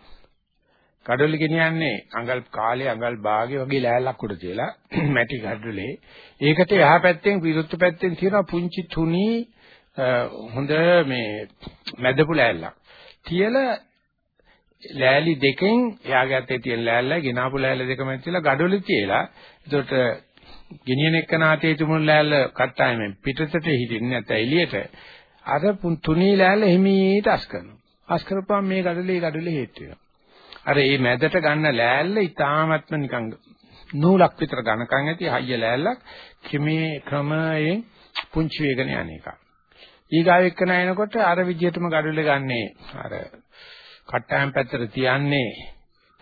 කඩොල්ල ගෙනියන්නේ අඟල් කාලේ අඟල් භාගේ වගේ ලෑල්ලක් උඩ තියලා මැටි කඩොලේ. ඒකට එහා පැත්තෙන් විරුද්ධ පැත්තෙන් තියෙන පුංචි තුනි හොඳ මේ මැදපු ලෑල්ලක්. තියලා ලෑලි දෙකෙන් එයාගේ අතේ තියෙන ලෑල්ල ගෙනාපු ලෑල්ල දෙකම ඇතුළේ gadoli තියලා එතකොට ගෙනියන එක්ක නාතේ තුමුණු ලෑල්ල කට්ටායමෙන් පිටතට හිටින්නේ නැත්නම් එළියට අර තුනී ලෑල්ල හිමීට අස් කරනවා. අස් කරපුවම මේ gadoli gadoli හේතු වෙනවා. අර මේ මැදට ගන්න ලෑල්ල ඊටාමත්ම නිකන් නූලක් විතර ඝනකම් ඇති හයිය ලෑල්ලක් ක්‍රමේ ක්‍රමයෙන් පුංචි වේගන යන එක. ඊගාව එක්කන එනකොට අර විදිහටම gadoli ගන්නේ අර කට්ටයන් පැත්තට තියන්නේ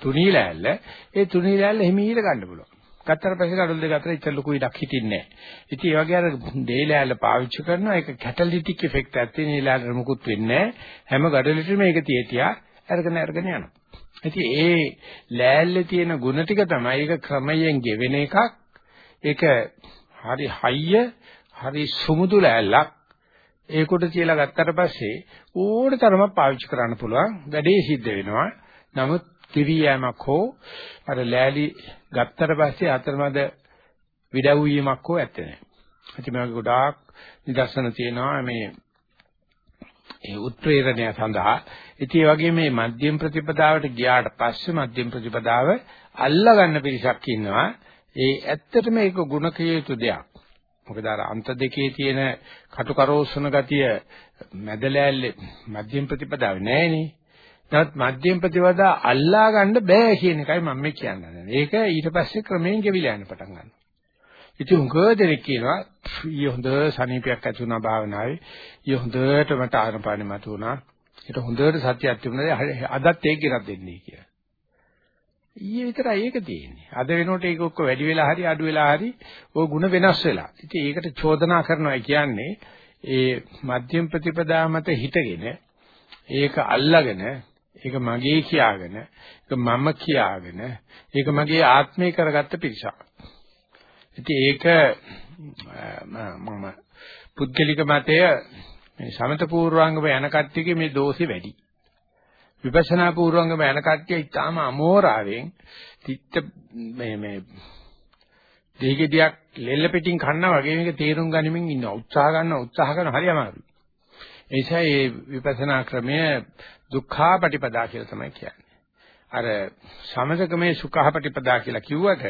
තුනී ලෑල්ල. ඒ තුනී ලෑල්ල හිමීට ගන්න පුළුවන්. ගත්තට පස්සේ කඩොල් දෙක අතර ඉච්ච ලොකු ඉඩක් හිටින්නේ නැහැ. ඉතින් ඒ වගේ අර දේ ලෑල්ල පාවිච්චි කරනවා ඒක කැටලිටික් ඉෆෙක්ට් එකක් තියෙන ඒ ලෑල්ල මොකුත් වෙන්නේ නැහැ. හැම ගඩොලිටම මේක තියතියා අරගෙන අරගෙන යනවා. ඉතින් ඒ ලෑල්ලේ තියෙන ಗುಣ ටික තමයි ඒක ක්‍රමයෙන් ගෙවෙන එකක්. ඒක හරි හයිය, හරි සුමුදු ලෑල්ලක්. ඒකට කියලා ගත්තට පස්සේ ඕන තරමක් පාවිච්චි කරන්න පුළුවන්. වැඩේ සිද්ධ වෙනවා. නමුත් කිවියමක් හෝ අර ලෑලි ගත්තට පස්සේ අතරමැද විඩව් වීමක් හෝ ඇත්තේ නැහැ. ඉතින් මේක ගොඩාක් නිදර්ශන තියෙනවා මේ ඒ උත්ප්‍රේරණය සඳහා. ඉතින් ඒ වගේ මේ මධ්‍යම ප්‍රතිපදාවට ගියාට පස්සේ මධ්‍යම ප්‍රතිපදාව අල්ලා ගන්න පිරිසක් ඉන්නවා. ඒ ඇත්තටම ඒක ಗುಣ කිය යුතු දෙයක්. මොකද අර අන්ත දෙකේ තියෙන කටුකරෝසන ගතිය මැදලෑල්ලේ මධ්‍යම ප්‍රතිපදාවේ නැහැනේ. නමුත් මධ්‍යම ප්‍රතිපදා අල්ලා ගන්න බෑ කියන එකයි මම මේ කියන්නේ. ඒක ඊට පස්සේ ක්‍රමයෙන් ගෙවිලා යන පටන් ගන්නවා. ඉතින් උංගව දෙනෙක් කියනවා ඊ හොඳ සනීපයක් ඇති වුණා භාවනාවේ. ඊ හොඳට මට ආනපානෙ මත වුණා. ඒක හොඳට සත්‍යයක් තිබුණා. අදත් ඒක ගෙනත් දෙන්නේ කියලා. ඊයේ විතරයි ඒක තියෙන්නේ. අද වෙනකොට ඒක ඔක්කො වැඩි වෙලා හරි අඩු වෙලා හරි ওই ಗುಣ වෙනස් වෙලා. ඉතින් ඒකට චෝදනා කරනවා කියන්නේ ඒ මධ්‍යම ප්‍රතිපදා මත හිටගෙන ඒක අල්ලාගෙන ඒක මගේ කියාගෙන ඒක මම කියාගෙන ඒක මගේ ආත්මය කරගත්ත පිරිසක්. ඉතින් ඒක මම පුද්ගලික මතය මේ සමත පූර්වාංගම යන කට්ටියගේ මේ දෝෂේ වැඩි. විපස්සනා පූර්වාංගම යන කට්ටිය ඊටාම අමෝරාවෙන් තිත්ත මේ මේ දෙහිගෙඩියක් ලෙල්ල පිටින් කන්නා වගේ මේක තේරුම් ගනිමින් ඉන්න උත්සාහ ගන්න උත්සාහ කරන හරි අමාරුයි. ඒ නිසා මේ විපස්සනා ක්‍රමය දුක්ඛාපටිපදා කියලා තමයි කියන්නේ. අර සමතකමේ සුඛාපටිපදා කියලා කිව්වට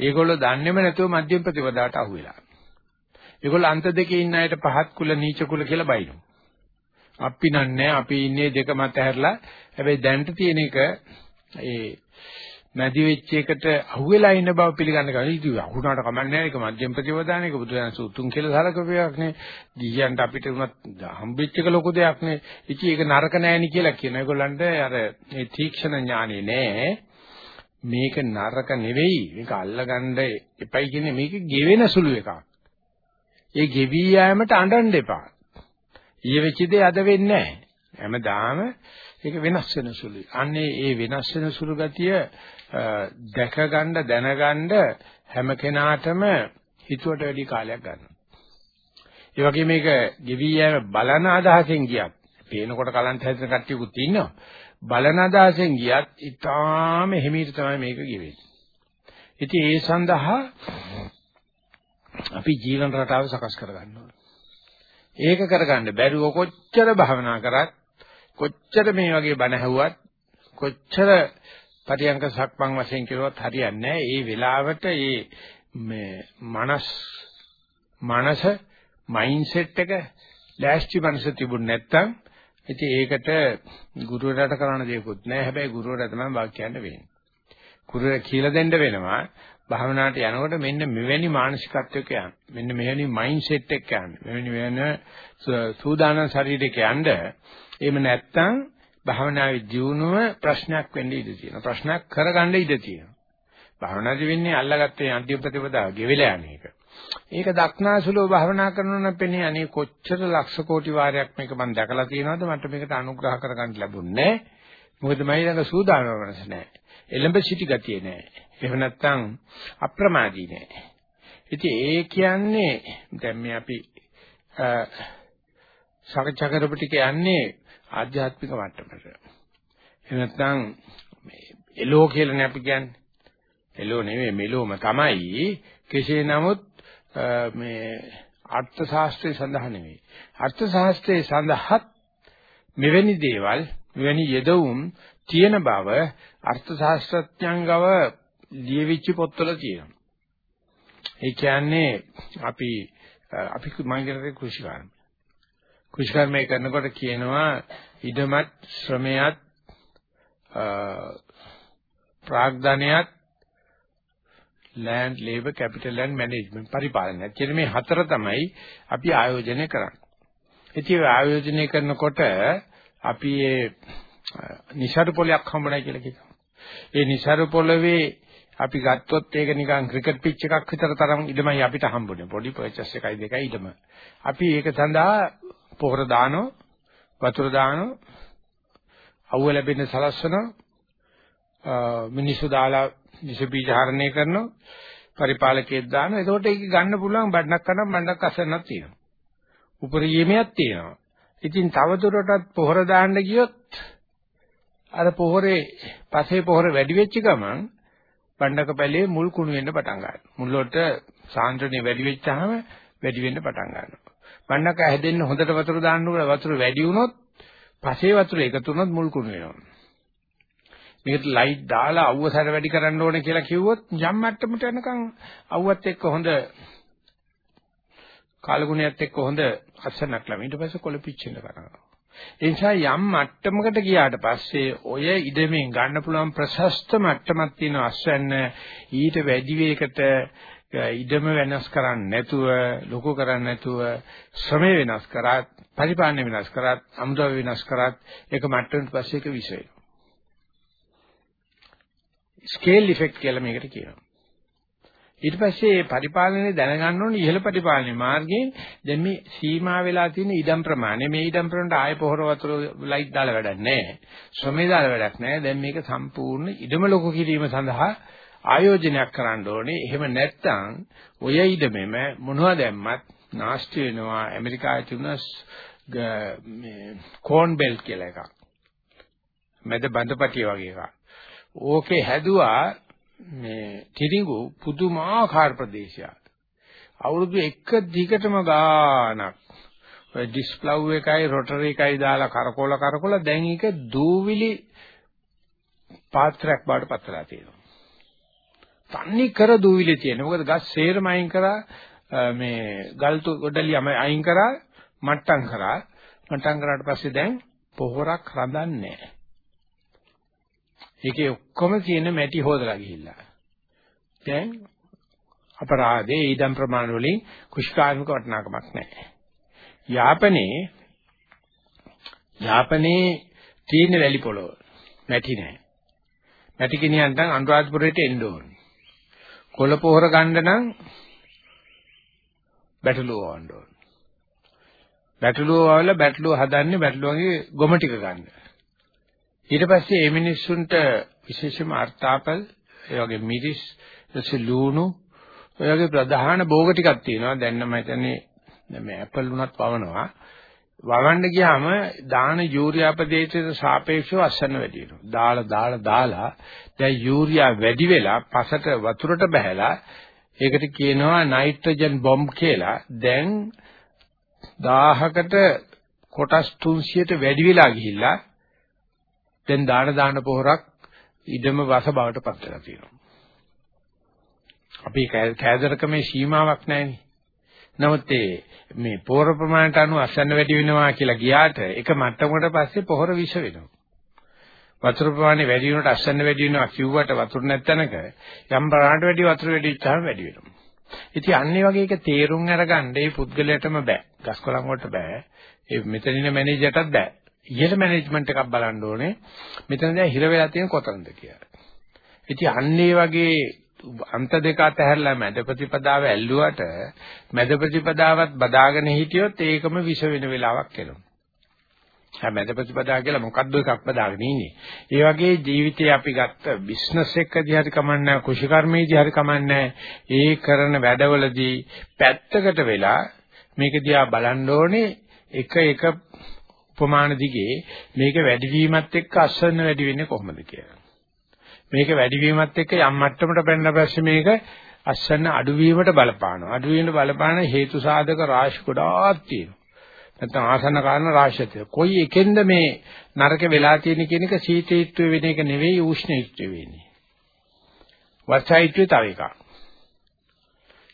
ඒගොල්ලෝ දන්නේම නැතුව මධ්‍යම ප්‍රතිපදාවට අහු වෙලා. ඒගොල්ලෝ අන්ත දෙකේ ඉන්න අයට පහත් කුල නීච කුල කියලා බයිනවා. අපි නන්නේ අපි ඉන්නේ දෙක මත හැරලා හැබැයි දැනට තියෙන එක ඒ මැදි වෙච්ච එකට අහුවෙලා ඉන්න බව පිළිගන්න ගන්න. ඉතින් අහුණාට කමන්නේ නැහැ. ඒක මධ්‍යම ප්‍රතිපදාන එක බුදුරජාණන් සූතුන් කියලා සලකපියක් නේ. ගියන්ට අපිට උනත් හම්බෙච්ච එක ලොකු දෙයක් නේ. ඉතින් ඒක නරක නෑනි කියලා කියන. ඒගොල්ලන්ට අර මේ තීක්ෂණ ඥානෙ නෑ. මේක නරක නෙවෙයි. මේක අල්ලගන්න එපයි කියන්නේ මේක ගෙවෙන සුළු එකක්. ඒ ගෙවි යෑමට අඬන්න එපා. ඊයේ වෙච්ච දේ අද වෙන්නේ නැහැ. හැමදාම ඒක වෙනස් වෙන සුළුයි. අන්නේ ඒ වෙනස් වෙන සුළු ගතිය දැක ගන්න දැනගන්න හැම කෙනාටම හිතුවට වැඩි කාලයක් ගන්නවා. ඒ වගේ මේක ගෙවි යෑම බලන අදහසෙන් ගියත් පේනකොට කලන්ත හැදෙන කට්ටියකුත් ඉන්නවා. බලන අදහසෙන් ගියත් ඊටාම හිමීට තමයි මේක ගෙවෙන්නේ. ඉතින් ඒ සඳහා අපි ජීවන රටාව සකස් කරගන්න ඕනේ. ඒක කරගන්න බැරුව කොච්චර භවනා කරත් කොච්චර මේ වගේ බණ ඇහුවත් කොච්චර පරියංක සක්මන් වශයෙන් කෙරුවත් හරියන්නේ නැහැ. ඒ වෙලාවට ඒ මේ මනස් මනස මයින්ඩ්සෙට් එක ලෑස්ති මනස තිබුණ නැත්තම් ඉතින් ඒකට ගුරුවරයාට කරන්න දෙයක්වත් නැහැ. හැබැයි ගුරුවරයා තමයි වාක්‍යයන්ට වෙන්නේ. ගුරුවරයා කියලා දෙන්න වෙනවා. භාවනාවට යනකොට මෙන්න මෙවැනි මානසිකත්වයක යන්න. මෙන්න මෙවැනි මයින්ඩ්සෙට් එකක යන්න. මෙවැනි වෙන සූදානම් ශරීරයක යන්න. එහෙම නැත්තම් භාවනාවේ ජීවණය ප්‍රශ්නයක් වෙන්න ඉඩ තියෙනවා. ප්‍රශ්නයක් කරගන්න ඉඩ තියෙනවා. භාවනාදී වෙන්නේ අල්ලගත්තේ අන්තිම ප්‍රතිපදාව ගෙවිලා යන එක. ඒක දක්නාසුලෝ භාවනා කරනවා නම් පෙනේ අනේ කොච්චර ලක්ෂ කෝටි වාරයක් මේක මම දැකලා තියෙනවද මට මේකට අනුග්‍රහ කරගන්න ලැබුණේ නැහැ. මොකද මම ඊළඟ සූදානම් වෙනස නැහැ. එළඹ සිටි ගතිය නැහැ. එහෙම නැත්නම් අප්‍රමාදී නැහැ. ඉතින් ඒ කියන්නේ දැන් මේ අපි සාකච්ඡා කරපු ටික යන්නේ ආධ්‍යාත්මික මට්ටමට. එහෙම නැත්නම් මේ එලෝ කියලානේ අපි කියන්නේ. එලෝ නෙමෙයි මෙලෝම තමයි. කෙසේ නමුත් මේ අර්ථ ශාස්ත්‍රයේ සඳහන් නෙමෙයි. අර්ථ ශාස්ත්‍රයේ සඳහත් මෙවැනි දේවල් මෙවැනි යෙදවුම් තියෙන බව අර්ථ ශාස්ත්‍රඥංගව ලියවිච්ච පොත්වල තියෙනවා. ඒ කියන්නේ අපි අපි මම කියන්නේ කෘෂිකාර්ම. කෘෂිකර්මය කරනකොට කියනවා ඉදමත් ශ්‍රමයත් ප්‍රාග්ධනයත් land labor capital and management පරිපාලනය. කියන මේ හතර තමයි අපි ආයෝජනය කරන්නේ. ඉතින් ආයෝජනය කරනකොට අපි ඒ නිසරු පොලයක් හම්බුනායි කියලා කියනවා. ඒ නිසරු පොළවේ අපි ගත්තොත් ඒක නිකන් ක්‍රිකට් පිච් එකක් විතර තරම් ඉඩමයි අපිට හම්බුනේ. පොඩි පර්චස් එකයි දෙකයි ඉඩම. අපි ඒක සඳහා පොහොර දානෝ, වතුර දානෝ, අවුව ලැබෙන සලස්වන මිනිස්සු දාලා විස බීජ හරණය කරනවා පරිපාලකයෙක් දානවා එතකොට ඒක ගන්න පුළුවන් බඩනක් කරනම් බඩනක් අසන්නක් තියෙනවා. උපරිමයක් තියෙනවා. ඉතින් තවදුරටත් පොහොර දාන්න ගියොත් අර පොහොරේ පසේ පොහොර වැඩි වෙච්ච ගමන් බණ්ඩක පැලේ මුල් කුණු වෙන්න පටන් ගන්නවා. මුල් වලට සාන්ද්‍රණය වැඩි වෙච්චාම වැඩි වෙන්න පටන් ගන්නවා. බණ්ඩක හැදෙන්න හොඳට වතුර දාන්න ඕන. වතුර වැඩි වුණොත් පසේ වතුර එකතු වුණොත් මුල් කුණු වෙනවා. මේකට ලයිට් දාලා අවුව සැර වැඩි කරන්න ඕනේ කියලා කිව්වොත් යම් මට්ටමට යනකම් අවුවත් එක්ක හොඳ කාලගුණයත් එක්ක හොඳ අසනක් ළම ඊට පස්සේ කොළ පිච්චෙන්න කරනවා. ඒ නිසා යම් මට්ටමකට ගියාට පස්සේ ඔය ඉදමෙන් ගන්න පුළුවන් ප්‍රශස්ත මට්ටමක් තියෙන අස්වැන්න ඊට වැඩි වේකට ඉදම වෙනස් කරන්නේ නැතුව ලොකු කරන්නේ නැතුව ශ්‍රම වෙනස් කරත් පරිපාලන වෙනස් කරත් අමුද්‍රව්‍ය වෙනස් කරත් ඒක මට්ටමට පස්සේ ඒක විශ්ය වෙනවා. ස්කේල් ඉෆෙක්ට් කියලා මේකට කියනවා. ඊට පස්සේ පරිපාලනයේ දැනගන්න ඕනේ ඉහළ පරිපාලනයේ මාර්ගයෙන් දැන් මේ සීමා වෙලා තියෙන ඉඩම් ප්‍රමාණය මේ ඉඩම් ප්‍රමාණයට ආය පොහොර වතුර ලයිට් දාලා වැඩක් නැහැ. ශ්‍රමය දාලා වැඩක් නැහැ. දැන් මේක සම්පූර්ණ ඉඩම ලොකු කිරීම සඳහා ආයෝජනයක් කරන්න ඕනේ. එහෙම නැත්නම් ඔය ඉඩමෙම මොනවද දැම්මත් නාස්ති වෙනවා. ඇමරිකාවේ තිබුණ මේ කෝන් බෙල්ට් කියලා එකක්. මැද බඳපටිය වගේ එකක්. ඕකේ හැදුවා මේ තිරිඟු පුදුමාකාර ප්‍රදේශයක්. අවුරුදු එක දිගටම ගානක් ඔය ඩිස්ප්ලව් එකයි රොටරි එකයි දාලා කරකෝල කරකෝල දැන් ඒක දූවිලි පාත්‍රයක් බවට පත් වෙලා තියෙනවා. තන්නේ කර දූවිලි තියෙන. මොකද ගස් සේරම අයින් කරා මේ ගල්තු ගොඩලියම අයින් කරා මට්ටම් කරා. මට්ටම් කරාට පස්සේ දැන් පොහොරක් රඳන්නේ නැහැ. ඒකේ ඔක්කොම තියෙන මැටි හොදලා ගිහිල්ලා. දැන් අපරාධේ ඊදම් ප්‍රමාණ වලින් කුෂ්කාර්මික වටිනාකමක් නැහැ. යාපනයේ යාපනයේ තියෙන වැලි පොළොව මැටි නැහැ. මැටි කිනියන්ට අනුරාධපුරයට එන්න ඕනේ. කොළ පොහොර ගන්න නම් බැටළුව වවන්න ඕනේ. බැටළුව වවලා බැටළුව හදන්නේ බැටළුවගේ ගොම ටික ගන්න. ඊට පස්සේ මේ මිනිස්සුන්ට විශේෂම අර්ථාපල් ඒ වගේ මිරිස් ඊටසේ ලුණු ඔය වගේ ප්‍රධාන භෝග ටිකක් තියෙනවා දැන් නම් හිතන්නේ දැන් මේ ඇපල් උනත් පවනවා වවන්න ගියාම දාන යූරියා ප්‍රදේශයට සාපේක්ෂව අස්සන්න වැඩි වෙනවා දාලා දාලා දාලා දැන් යූරියා වැඩි වෙලා පසට වතුරට බහැලා ඒකට කියනවා නයිට්‍රජන් බොම්බ් කියලා දැන් 1000කට කොටස් 300ට වැඩි වෙලා ගිහිල්ලා දැන් දාන දාන පොහොරක් ඉදම වස බවට පත් වෙලා තියෙනවා. අපි කෑදරකමේ සීමාවක් නැහෙනි. නමුත් මේ පොහොර ප්‍රමාණයට අනුව අසන්න වැඩි වෙනවා කියලා ගියාට එක මට්ටමකට පස්සේ පොහොර විෂ වෙනවා. වතුර ප්‍රමාණය වැඩි වෙනකොට අසන්න වැඩි වෙනවා කිව්වට වතුර නැත්තනක යම් ප්‍රමාණයට වැඩි වතුර වැඩි වෙච්චාම වැඩි වෙනවා. ඉතින් අන්නේ වගේ එක තේරුම් අරගන්න ඒ පුද්ගලයාටම බෑ. ගස්කොලන් වලට බෑ. ඒ මෙතන ඉන්න මැනේජර්ටත් බෑ. ඉහළ මැනේජ්මන්ට් එකක් බලන්න ඕනේ. මෙතන දැන් හිර වෙලා තියෙන කොතනද කියලා. ඉතින් අන්න ඒ වගේ අන්ත දෙක අතහැරලා මැද ප්‍රතිපදාව ඇල්ලුවට මැද ප්‍රතිපදාවත් බදාගෙන හිටියොත් ඒකම විෂ වෙන වෙලාවක් එනවා. හැම මැද ප්‍රතිපදාව කියලා මොකද්ද එකක් බදාගෙන ඉන්නේ. ඒ වගේ ජීවිතේ අපි ගත්ත බිස්නස් එකදී හරි කමන්නේ කුෂිකර්මයේදී හරි කමන්නේ ඒ කරන වැඩවලදී පැත්තකට වෙලා මේක දිහා බලන්න ඕනේ එක එක උපමාන දිගේ මේක වැඩිවීමත් එක්ක අස්වැන්න වැඩි වෙන්නේ කොහොමද කියලා. මේක වැඩිවීමත් එක්ක යම් මට්ටමකට බැලන පස්සේ මේක අස්සන්න අඩුවීමට බලපානවා. අඩුවීමට බලපාන හේතු සාධක රාශි ගොඩාක් තියෙනවා. නැත්නම් ආසන්න කාරණා රාශියක් තියෙනවා. කොයි එකෙන්ද මේ නරක වෙලා තියෙන කියන එක සීතීත්වය වෙන එක නෙවෙයි උෂ්ණීත්වය වෙන්නේ. වර්ෂයිත්වය තව එකක්.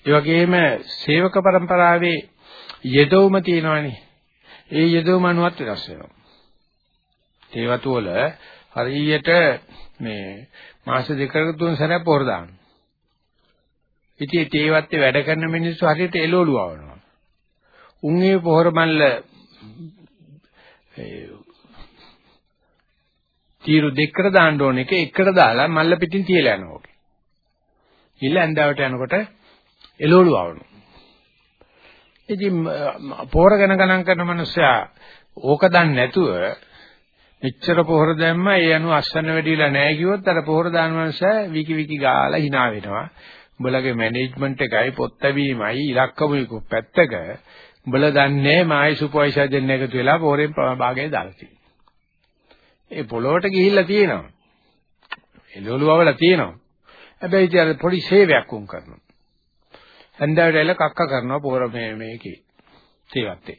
ඒ වගේම සේවක પરම්පරාවේ යෙදවුම තියෙනවානේ. ඒ යෙදවුම අනුවත් වෙනස් වෙනවා. තේවතු වල හරියට මේ මාස දෙකකට තුන් සැරයක් පොර දානවා. ඉතින් ඒ තේවත්තේ වැඩ කරන මිනිස්සු හරියට එළවලු ආවනවා. උන්ගේ පොහොර මල්ල තීරු දෙකකට දාන්න ඕන එක එකට දාලා මල්ල පිටින් තියලා යනවා. ඉල්ල ඇඳවට යනකොට එළවලු ආවනවා. ඉතින් පොහොර ගැන ගණන් කරන මිනිස්සයා ඕක දන්නේ නැතුව මෙච්චර පොහොර දැම්ම ඒ අනු අස්සන්න වැඩිලා නැහැ කිව්වොත් අර පොහොර දාන මිනිස්සයා විකි විකි ගාලා hina වෙනවා. උඹලගේ මැනේජ්මන්ට් එකයි පොත් ලැබීමයි ඉලක්කමුයි පැත්තක උඹලා දන්නේ මායි සුපර්වයිසර් දෙන්න එකතු වෙලා පොරෙන් භාගය දාලා තියෙනවා. ඒ පොළොවට ගිහිල්ලා තියෙනවා. එළවලුවවල තියෙනවා. හැබැයි ඉතින් පොඩි සේවයක් උන් කරනවා. හන්දාවට එල කක්ක කරනවා පොර මේ මේකේ. තේවත්තේ.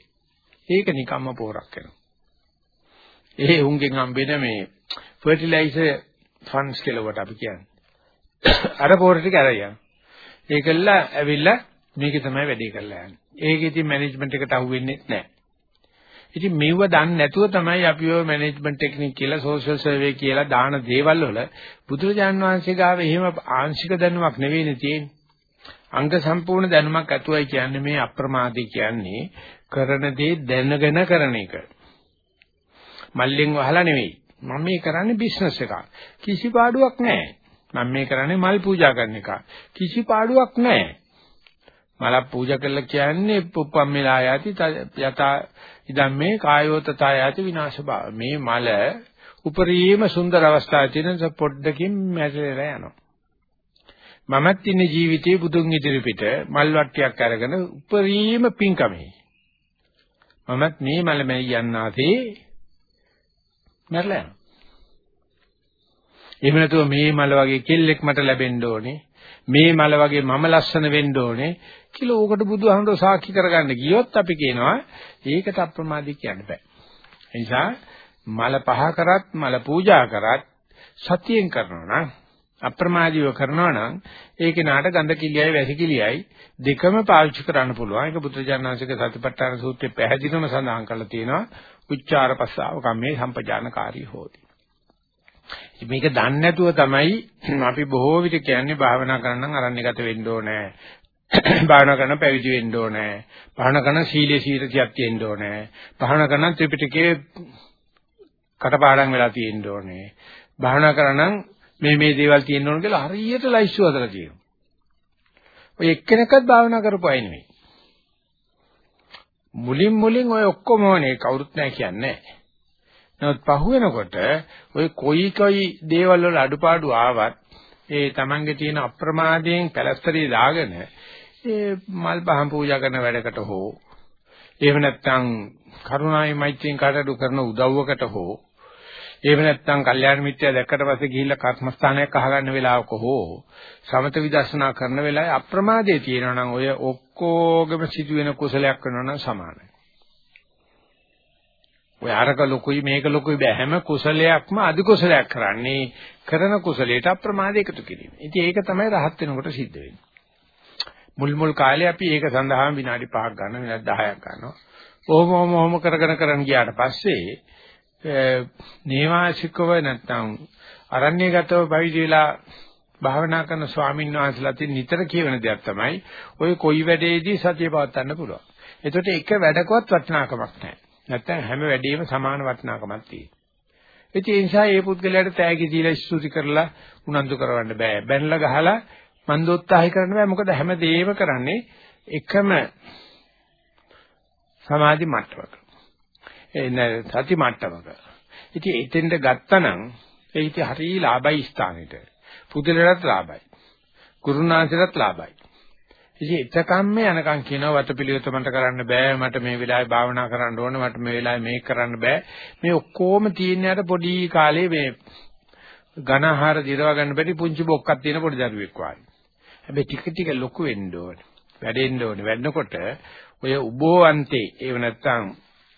ඒක නිකම්ම පොරක් වෙනවා. ඒ උන්ගෙන් හම්බෙන මේ ෆර්ටිලයිසර් ෆන්ඩ්ස් කියලා වට අපි කියන්නේ. අර පොර ටික අරගෙන. ඒකල්ල ඇවිල්ලා මේක තමයි වැඩේ කරලා යන්නේ. ඒක ඉතින් මැනේජ්මන්ට් එකට අහු වෙන්නේ නැහැ. ඉතින් මෙව දන්නේ නැතුව තමයි අපි ඔය මැනේජ්මන්ට් ටෙක්නික් කියලා සෝෂල් සර්වේ කියලා දාන දේවල් වල බුදුරජාන් වහන්සේ ගාව එහෙම ආංශික දැනුමක් නෙවෙයිනේ තියෙන්නේ. අංග සම්පූර්ණ දැනුමක් ඇතුවයි කියන්නේ මේ අප්‍රමාදී කියන්නේ කරන දේ දැනගෙන කරන එක. මල්ලෙන් වහලා නෙවෙයි. මම මේ කරන්නේ බිස්නස් එකක්. කිසි පාඩුවක් නැහැ. මම මේ කරන්නේ මල් පූජා කරන එක. කිසි පාඩුවක් නැහැ. මල පූජා කළා කියන්නේ පුප්පම්මලා යති යතා ඉදන් මේ කායෝතතා යති විනාශ භාව. මේ මල උපරිම සුන්දර අවස්ථාවේ තියෙන පොඩ්ඩකින් මැරෙලා යනවා. මමත් ඉන්නේ ජීවිතේ බුදුන් ඉදිරි පිට මල් වට්ටියක් අරගෙන උපරිම පිංකමේ. මමත් මේ මල මැයි යන්නාසේ මැරලා යනවා. එහෙම නැතුව මේ මල වගේ කෙල්ලෙක් මට ලැබෙන්න ඕනේ. මේ මල වගේ මම ලස්සන වෙන්න ඕනේ කියලා ඕකට බුදුහාමුදුර සාක්ෂි කරගන්න ගියොත් අපි කියනවා ඒකට අප්‍රමාදී කියන්න බෑ. ඒ නිසා මල පහ කරත් මල පූජා කරත් සතියෙන් කරනවා නම් අප්‍රමාදීව කරනවා නම් ඒ කෙනාට ගඳ කිලියයි වැසි කිලියයි දෙකම පාවිච්චි කරන්න පුළුවන්. ඒක බුදුජානනාංශික සතිපට්ඨාන සූත්‍රයේ පැහැදිලිවම සඳහන් කරලා තියෙනවා. උච්චාර පස්සාව කම්මේ සම්පජානකාරී හෝති. මේක දන්නේ නැතුව තමයි අපි බොහෝ විට කියන්නේ භාවනා කරන්න නම් අරණ්‍යගත වෙන්න ඕනේ. භාවනා කරන පැවිදි වෙන්න ඕනේ. භාවනා කරන සීලයේ සීලතියක් තියෙන්න ඕනේ. භාවනා කරන ත්‍රිපිටකයේ කටපාඩම් වෙලා තියෙන්න ඕනේ. භාවනා කරනනම් මේ මේ දේවල් තියෙන්න ඕන කියලා හරියට ලයිස්තු හදලා තියෙනවා. ඔය එක්කෙනෙක්වත් භාවනා කරපු අය නෙවෙයි. මුලින් මුලින් ඔය ඔක්කොම ඕනේ කවුරුත් නැහැ කියන්නේ නැහැ. නමුත් පහුවෙනකොට ඔය කොයි කොයි දේවල් වල අඩුපාඩු ආවත් ඒ Tamange තියෙන අප්‍රමාදයෙන් පැලස්තරේ දාගෙන ඒ මල් පහන් පූජා කරන වැඩකට හෝ එහෙම නැත්නම් කරුණායි මෛත්‍රියෙන් කාටද කරන උදව්වකට හෝ එහෙම නැත්නම් කල්යාණ මිත්‍යා දැක්කට පස්සේ ගිහිල්ලා කර්මස්ථානයක් අහගන්න වෙලාවක හෝ සමත විදර්ශනා කරන වෙලාවේ අප්‍රමාදයේ තියෙනවා නම් ඔය ඔක්කොගම සිදුවෙන කුසලයක් වෙනවා නම් සමානයි. ඔය අරක ලොකුයි මේක ලොකුයි බෑ හැම කුසලයක්ම අධි කුසලයක් කරන්නේ කරන කුසලයට අප්‍රමාද එකතු කිරීම. ඉතින් ඒක තමයි රහත් වෙනකොට සිද්ධ වෙන්නේ. මුල් මුල් කාලේ අපි ඒක සඳහා විනාඩි 5ක් ගන්න විනාඩි 10ක් ගන්නවා. ඔහොම ඔහොම ඔහොම කරගෙන කරන් ගියාට පස්සේ නේවාසිකව නැත්තම් අරණ්‍යගතව බයිදි වෙලා භාවනා කරන ස්වාමීන් වහන්සේලා නිතර කියවන දෙයක් තමයි ඔය කොයි වැඩේදී සතිය පවත්වන්න පුළුවන්. එතකොට එක වැඩකවත් වටිනාකමක් නැහැ. නැත්තම් හැම වැඩේම සමාන වටිනාකමක් තියෙනවා. ඒ නිසා මේ පුද්ගලයාට තෑගි දීලා ස්තුති කරලා උනන්දු කරවන්න බෑ. බැනලා ගහලා මන් දොත්තාහි කරන්න බෑ. මොකද හැම දෙයක්ම කරන්නේ එකම සමාධි මට්ටමක. ඒ සති මට්ටමක. ඉතින් එතෙන්ට ගත්තනම් ඒ ඉතින් හරිය ලාභයි ස්ථානෙට. පුදුලටත් ලාභයි. ගුරුනාථටත් ලාභයි. ඉතින් එතකම්ම යනකම් කියනවා වතපිලිවෙත මට කරන්න බෑ මට මේ වෙලාවේ භාවනා කරන්න ඕන මට මේ වෙලාවේ මේක කරන්න බෑ මේ ඔක්කොම තියෙන යට පොඩි කාලේ මේ ඝන ආහාර දිරව ගන්න බැරි පුංචි බොක්කක් තියෙන පොඩි දරුවෙක් වගේ. හැබැයි ටික ටික ලොකු වෙන්න ඕනේ. වැඩෙන්න ඕනේ. වැඩනකොට ඔය උබෝ අන්තේ ඒව නැත්තම්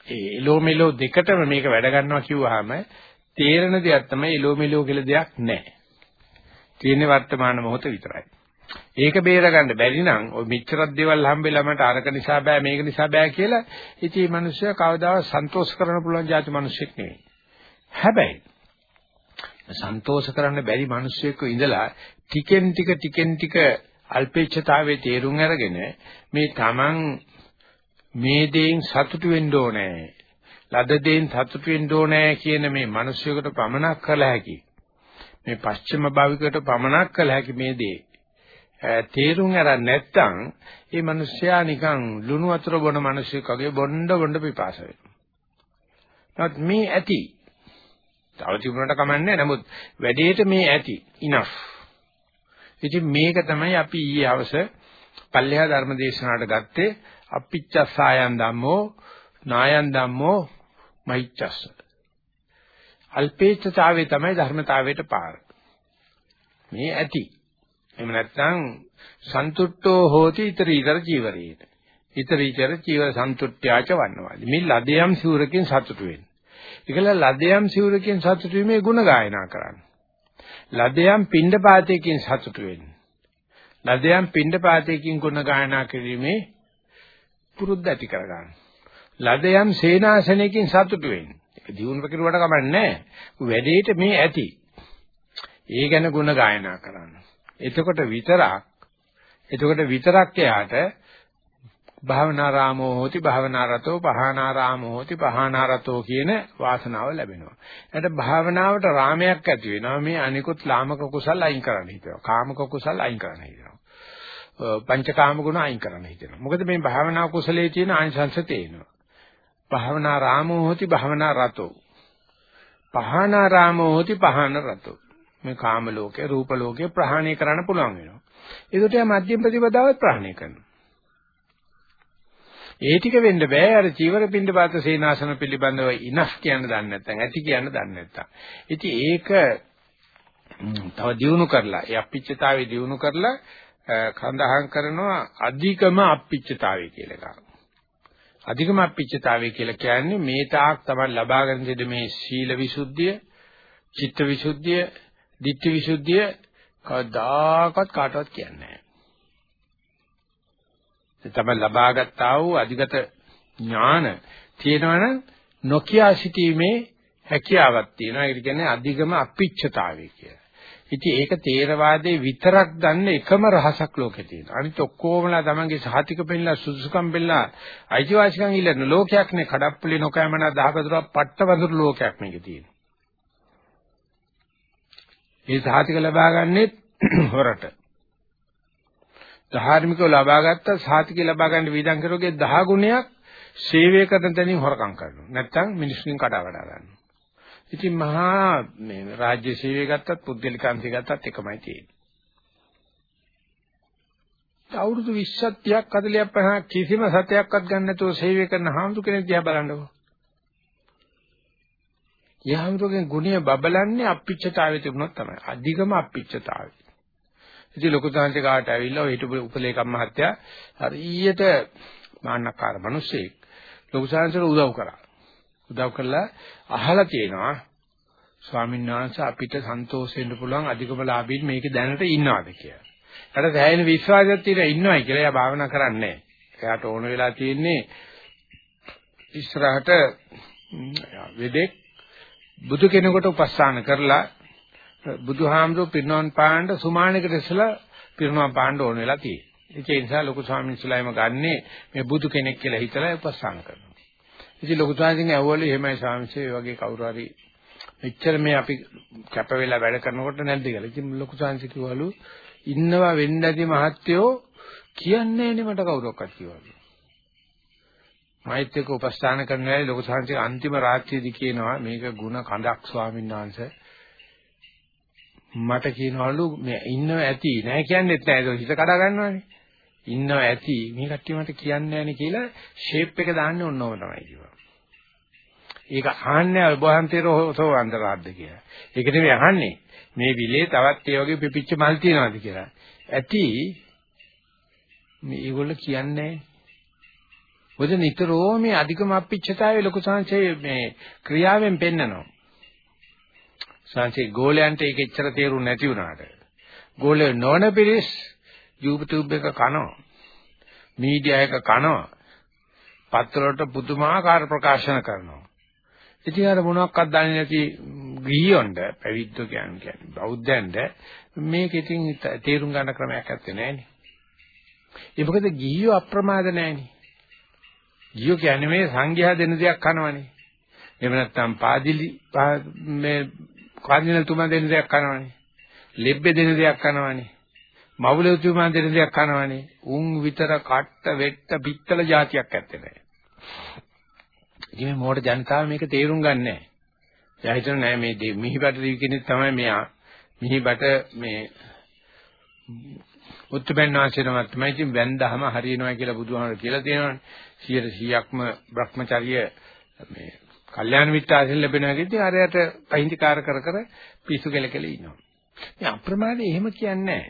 ඒ එලෝමෙලෝ දෙකටම මේක වැඩ ගන්නවා කිව්වහම තේරෙන දෙයක් තමයි එලෝමෙලෝ කියලා දෙයක් නැහැ. තියෙන්නේ වර්තමාන මොහොත විතරයි. ඒක බේරගන්න බැරි නම් ඔය මෙච්චරක් දේවල් හම්බෙලා මට අරක නිසා බෑ මේක නිසා බෑ කියලා ඉතින් මේ මිනිස්සයා කවදාවත් සන්තෝෂ කරන්න පුළුවන් જાති මිනිස්සෙක් නෙවෙයි. හැබැයි සන්තෝෂ කරන්න බැරි මිනිස්සෙක්ව ඉඳලා ටිකෙන් ටික ටිකෙන් ටික අල්පේච්ඡතාවයේ තේරුම් අරගෙන මේ Taman මේ දෙයින් සතුටු වෙන්න ඕනේ. ලද දෙයින් සතුටු වෙන්න ඕනේ කියන මේ මිනිස්සුයකට පමනක් කළ හැකි. මේ පස්චිම භාවිකයට පමනක් කළ හැකි මේ දේ. තේරුම් අරන් නැත්තම් ඒ මිනිස්සයා නිකන් ලුණු වතුර බොන මිනිස්සෙක් වගේ බොණ්ඩ බොණ්ඩ පිපාස වෙනවා. නමුත් මේ ඇති. තව තිබුණාට කමන්නේ නමුත් වැඩේට මේ ඇති. enough. ඉතින් මේක තමයි අපි ඊයේ හවස පල්ලෙහා ධර්ම දේශනාවට ගත්තේ අපිච්චසායන් ධම්මෝ නායන් ධම්මෝ මහිච්ඡස්ස. අල්පේච්ඡතාවේ තමයි ධර්මතාවයට පාර. මේ ඇති. එහෙම නැත්නම් සන්තුට්ඨෝ හෝති iterator ජීවරේන. iterator ජීවර සන්තුට්ඨ්‍යාච වන්නවාලි. මේ ලදයම් සිවුරකින් සතුටු වෙන්න. ඒකල ලදයම් සිවුරකින් සතුටු වීමේ ගුණ ගායනා කරන්න. ලදයම් පිණ්ඩපාතයකින් සතුටු වෙන්න. ලදයම් පිණ්ඩපාතයකින් ගුණ ගායනා කිරීමේ පුරුද්ද ඇති කරගන්න. ලදයම් සේනාසනයකින් සතුටු වෙන්න. ඒක දියුණුව කෙරුවට කමන්නේ නැහැ. වැඩේට මේ ඇති. ඒ ගැන ගුණ ගායනා කරන්න. එතකොට විතරක් එතකොට විතරක් එයාට භාවනාරාමෝ හෝති භාවනාරතෝ පහානාරාමෝ හෝති පහානාරතෝ කියන වාසනාව ලැබෙනවා. එයාට භාවනාවට රාමයක් ඇති වෙනවා. මේ අනිකුත් ලාමක කුසල් අයින් කරන්න හිතෙනවා. කාමක කුසල් අයින් කරන්න හිතෙනවා. පංචකාම ගුණ අයින් කරන්න හිතෙනවා. මොකද මේ භාවනා කුසලයේ තියෙන ආනිසංස තේනවා. භාවනාරාමෝ හෝති භාවනාරතෝ. පහානාරාමෝ හෝති පහානරතෝ. මේ කාම ලෝකේ රූප ලෝකේ ප්‍රහාණය කරන්න පුළුවන් වෙනවා. ඒකට යා මධ්‍යම ප්‍රතිපදාවත් ප්‍රහාණය කරනවා. ඒ ටික වෙන්න බෑ අර චීවර පින්ඩපාත සේනාසන පිළිබඳව ඉනස් කියන්න දන්නේ නැත්නම් ඇති කියන්න දන්නේ නැත්නම්. ඉතින් ඒක තව දියුණු කරලා ඒ අපිච්චතාවේ දියුණු කරලා කඳහන් කරනවා අධිකම අපිච්චතාවේ කියලා එකක්. අධිකම අපිච්චතාවේ කියලා කියන්නේ මේ තාක් තමයි ලබාගෙන තියෙන මේ සීල විසුද්ධිය, චිත්ත විසුද්ධිය, ditthi විසුද්ධිය කවදාකවත් කාටවත් කියන්නේ නැහැ. ඒ තමයි ලබාගත්තා වූ අධිගත ඥාන තියෙනවනම් නොකිය සිටීමේ හැකියාවක් තියෙනවා. ඒකට කියන්නේ අධිගම අපිච්චතාවය කියලා. ඉතින් ඒක තේරවාදයේ විතරක් ගන්න එකම රහසක් ලෝකේ තියෙනවා. අනිත් ඔක්කොමලා තමන්ගේ සහතික පෙන්නලා සුසුකම් පෙන්නලා අයිතිවාසිකම් ඉල්ලන ලෝකයක් නේ කඩප්පුලි නොකෑමන දහකදුරක් පට්ටවඳුරු ලෝකයක් මේකේ තියෙනවා. ඒ සහතික ලබා ගන්නෙ හොරට. ධාර්මිකව ලබාගත්ත සහතික ලබා ගන්න වීදම් කරුවගේ 10 ගුණයක් සේවය කරන තැනින් හොරකම් කරනවා. නැත්තම් මිනිස්සුන් කඩා වඩා ගන්නවා. ඉතින් මහා මේ රාජ්‍ය සේවය ගත්තත් පුද්ගලික අංශය ගත්තත් එකමයි තියෙන්නේ. අවුරුදු 20ක් 30ක් 40ක් 50ක් කිසිම සතයක්වත් ගන්න නැතුව සේවය කරන හාමුදුර කෙනෙක් දිහා බලන්නකෝ. යහමතුගේ ගුණය බබලන්නේ අපිච්චතාවයේ තිබුණොත් තමයි. අධිකම අපිච්චතාවය. ඉතින් ලොකු තාන්ති කාට ඇවිල්ලා ඔය හිටපු උපලේකම් මහත්තයා හරියට මාන්නකාර මිනිස්සෙක් ලොකු සාංශර උදව් කරා. උදව් කළා අහලා තියෙනවා ස්වාමීන් වහන්සේ අපිට සන්තෝෂ වෙන්න පුළුවන් අධිකම ලාභීන් මේක දැනට ඉන්නවාද කියලා. එයාට දැනෙන විශ්වාසයක් තියෙනවා ඉන්නවයි කියලා එයා භාවනා කරන්නේ එයාට ඕන වෙලා තියෙන්නේ ඉස්සරහට වෙදෙක් බුදු කෙනෙකුට උපස්ථාන කරලා බුදුහාමුදුරු පිරිනවන් පාන්න සුමානකට ඉස්සලා පිරිනවන් පාන්න ඕන වෙලා තියෙනවා. ඒ නිසා ලොකු ස්වාමීන් වහන්සේලාම ගන්නේ මේ බුදු කෙනෙක් කියලා හිතලා උපස්ථාන කරනවා. ඉතින් ලොකු ස්වාමීන් ඇහුවලු එහෙමයි ස්වාමීන්සේ වගේ කවුරු හරි මෙච්චර මේ අපි කැප වෙලා වැඩ කරනකොට නැද්ද කියලා. ඉතින් ලොකු ස්වාමීන් කිව්වලු ඉන්නවා වෙන්න ඇති මහත්යෝ කියන්නේ නේ මට කවුරක්වත් කිව්වලු. මෛත් එක්ක උපස්ථාන කරන වෙලාවේ ලොකු සංසය අන්තිම රාත්‍රියේදී කියනවා මේක ಗುಣ කඳක් ස්වාමීන් වහන්සේ මට කියනවලු මේ ඉන්නව ඇති නෑ කියන්නෙත් නෑ ඒක හිත කඩා ගන්නවනේ ඉන්නව ඇති මේ කට්ටිය මට කියන්නේ නෑනේ කියලා ෂේප් එක දාන්නේ ඕනෝම තමයි කිව්වා ඒක අහන්නේ ඔබ වහන්සේට සෝ අන්තරාද්ද කියලා ඒක නෙමෙයි අහන්නේ මේ විලේ තවත් ඒ වගේ පිපිච්ච මල් තියනවාද කියලා. ඇති මේ ඒගොල්ලෝ කියන්නේ මොකද නිතරම මේ අධිකම අපිච්චතාවයේ ලොකු සංචේ මේ ක්‍රියාවෙන් පෙන්නනවා. සංචේ ගෝලයන්ට ඒක එච්චර තේරුම් නැති වුණාට. ගෝලේ නොවන පිරිස් YouTube එක කනවා. මීඩියා එක කනවා. පත්‍ර වලට පුදුමාකාර ප්‍රකාශන කරනවා. ඉතින් අර මොනවක්වත් දන්නේ නැති ගිහියොන්ට පැවිද්ද කියන්නේ බෞද්ධයන්ට මේක ඉතින් තේරුම් ගන්න ක්‍රමයක් නැත්තේ නෑනේ. ඒ මොකද ගිහියෝ අප්‍රමාද නෑනේ. ගිහියෝ කියන්නේ මේ සංඝයා දෙන දෙයක් කනවනේ. එහෙම නැත්නම් පාදිලි මේ කාර්දිනල් තුමා දෙන දෙයක් කනවනේ. ලෙබ්බේ දෙන දෙයක් කනවනේ. මවුලේ තුමා දෙන දෙයක් කනවනේ. උන් විතර කට්ට වෙට්ට පිත්තල જાතියක් ඇත්තේ නෑ. ඉතින් මේ මොකට ජනතාව මේක තේරුම් ගන්න නැහැ. එයා හිතන නෑ මේ මිහිබට දිවි කෙනෙක් තමයි මෙයා. මිහිබට මේ උත්පන්න ආශ්‍රමයක් තමයි ඉතින් වැන්දහම හරියනවා කියලා බුදුහාමර කියලා තියෙනවානේ. 100%ක්ම Brahmacharya මේ කල්යාණ මිත්‍ර ආශ්‍රය ලැබෙනවා කියද්දී ආරයට පහින්තිකාර කර කර පිස්සු කෙලකෙල ඉන්නවා. මේ අප්‍රමාදේ එහෙම කියන්නේ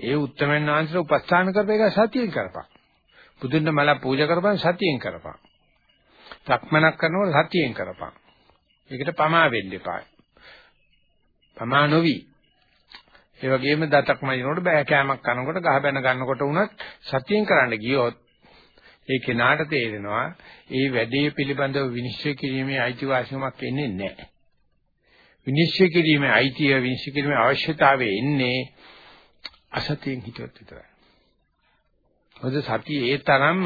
ඒ උත්තරමන් ආශ්‍රය උපස්ථාන කරපේක සතියෙන් කරපන්. බුදුන් මල පූජා කරපන් සතියෙන් කරපන්. සක්මනක් කරනකොට සතියෙන් කරපන්. ඒකට පමා වෙන්න එපා. පමා නොවි. ඒ වගේම දතක් මදිනකොට බෑ කෑමක් කනකොට ගහ බැන ගන්නකොට වුණත් සතියෙන් කරන්න ගියොත් ඒ කෙනාට තේරෙනවා ඒ වැඩේ පිළිබඳව විනිශ්චය කිරීමේ අයිතිවාසිකමක් එන්නේ නැහැ. විනිශ්චය කිරීමේ අයිතිය විනිශ්චය කිරීමේ අවශ්‍යතාවය එන්නේ අසතියෙන් හිතුවත් විතරයි. මොකද සතිය ඒ තරම්ම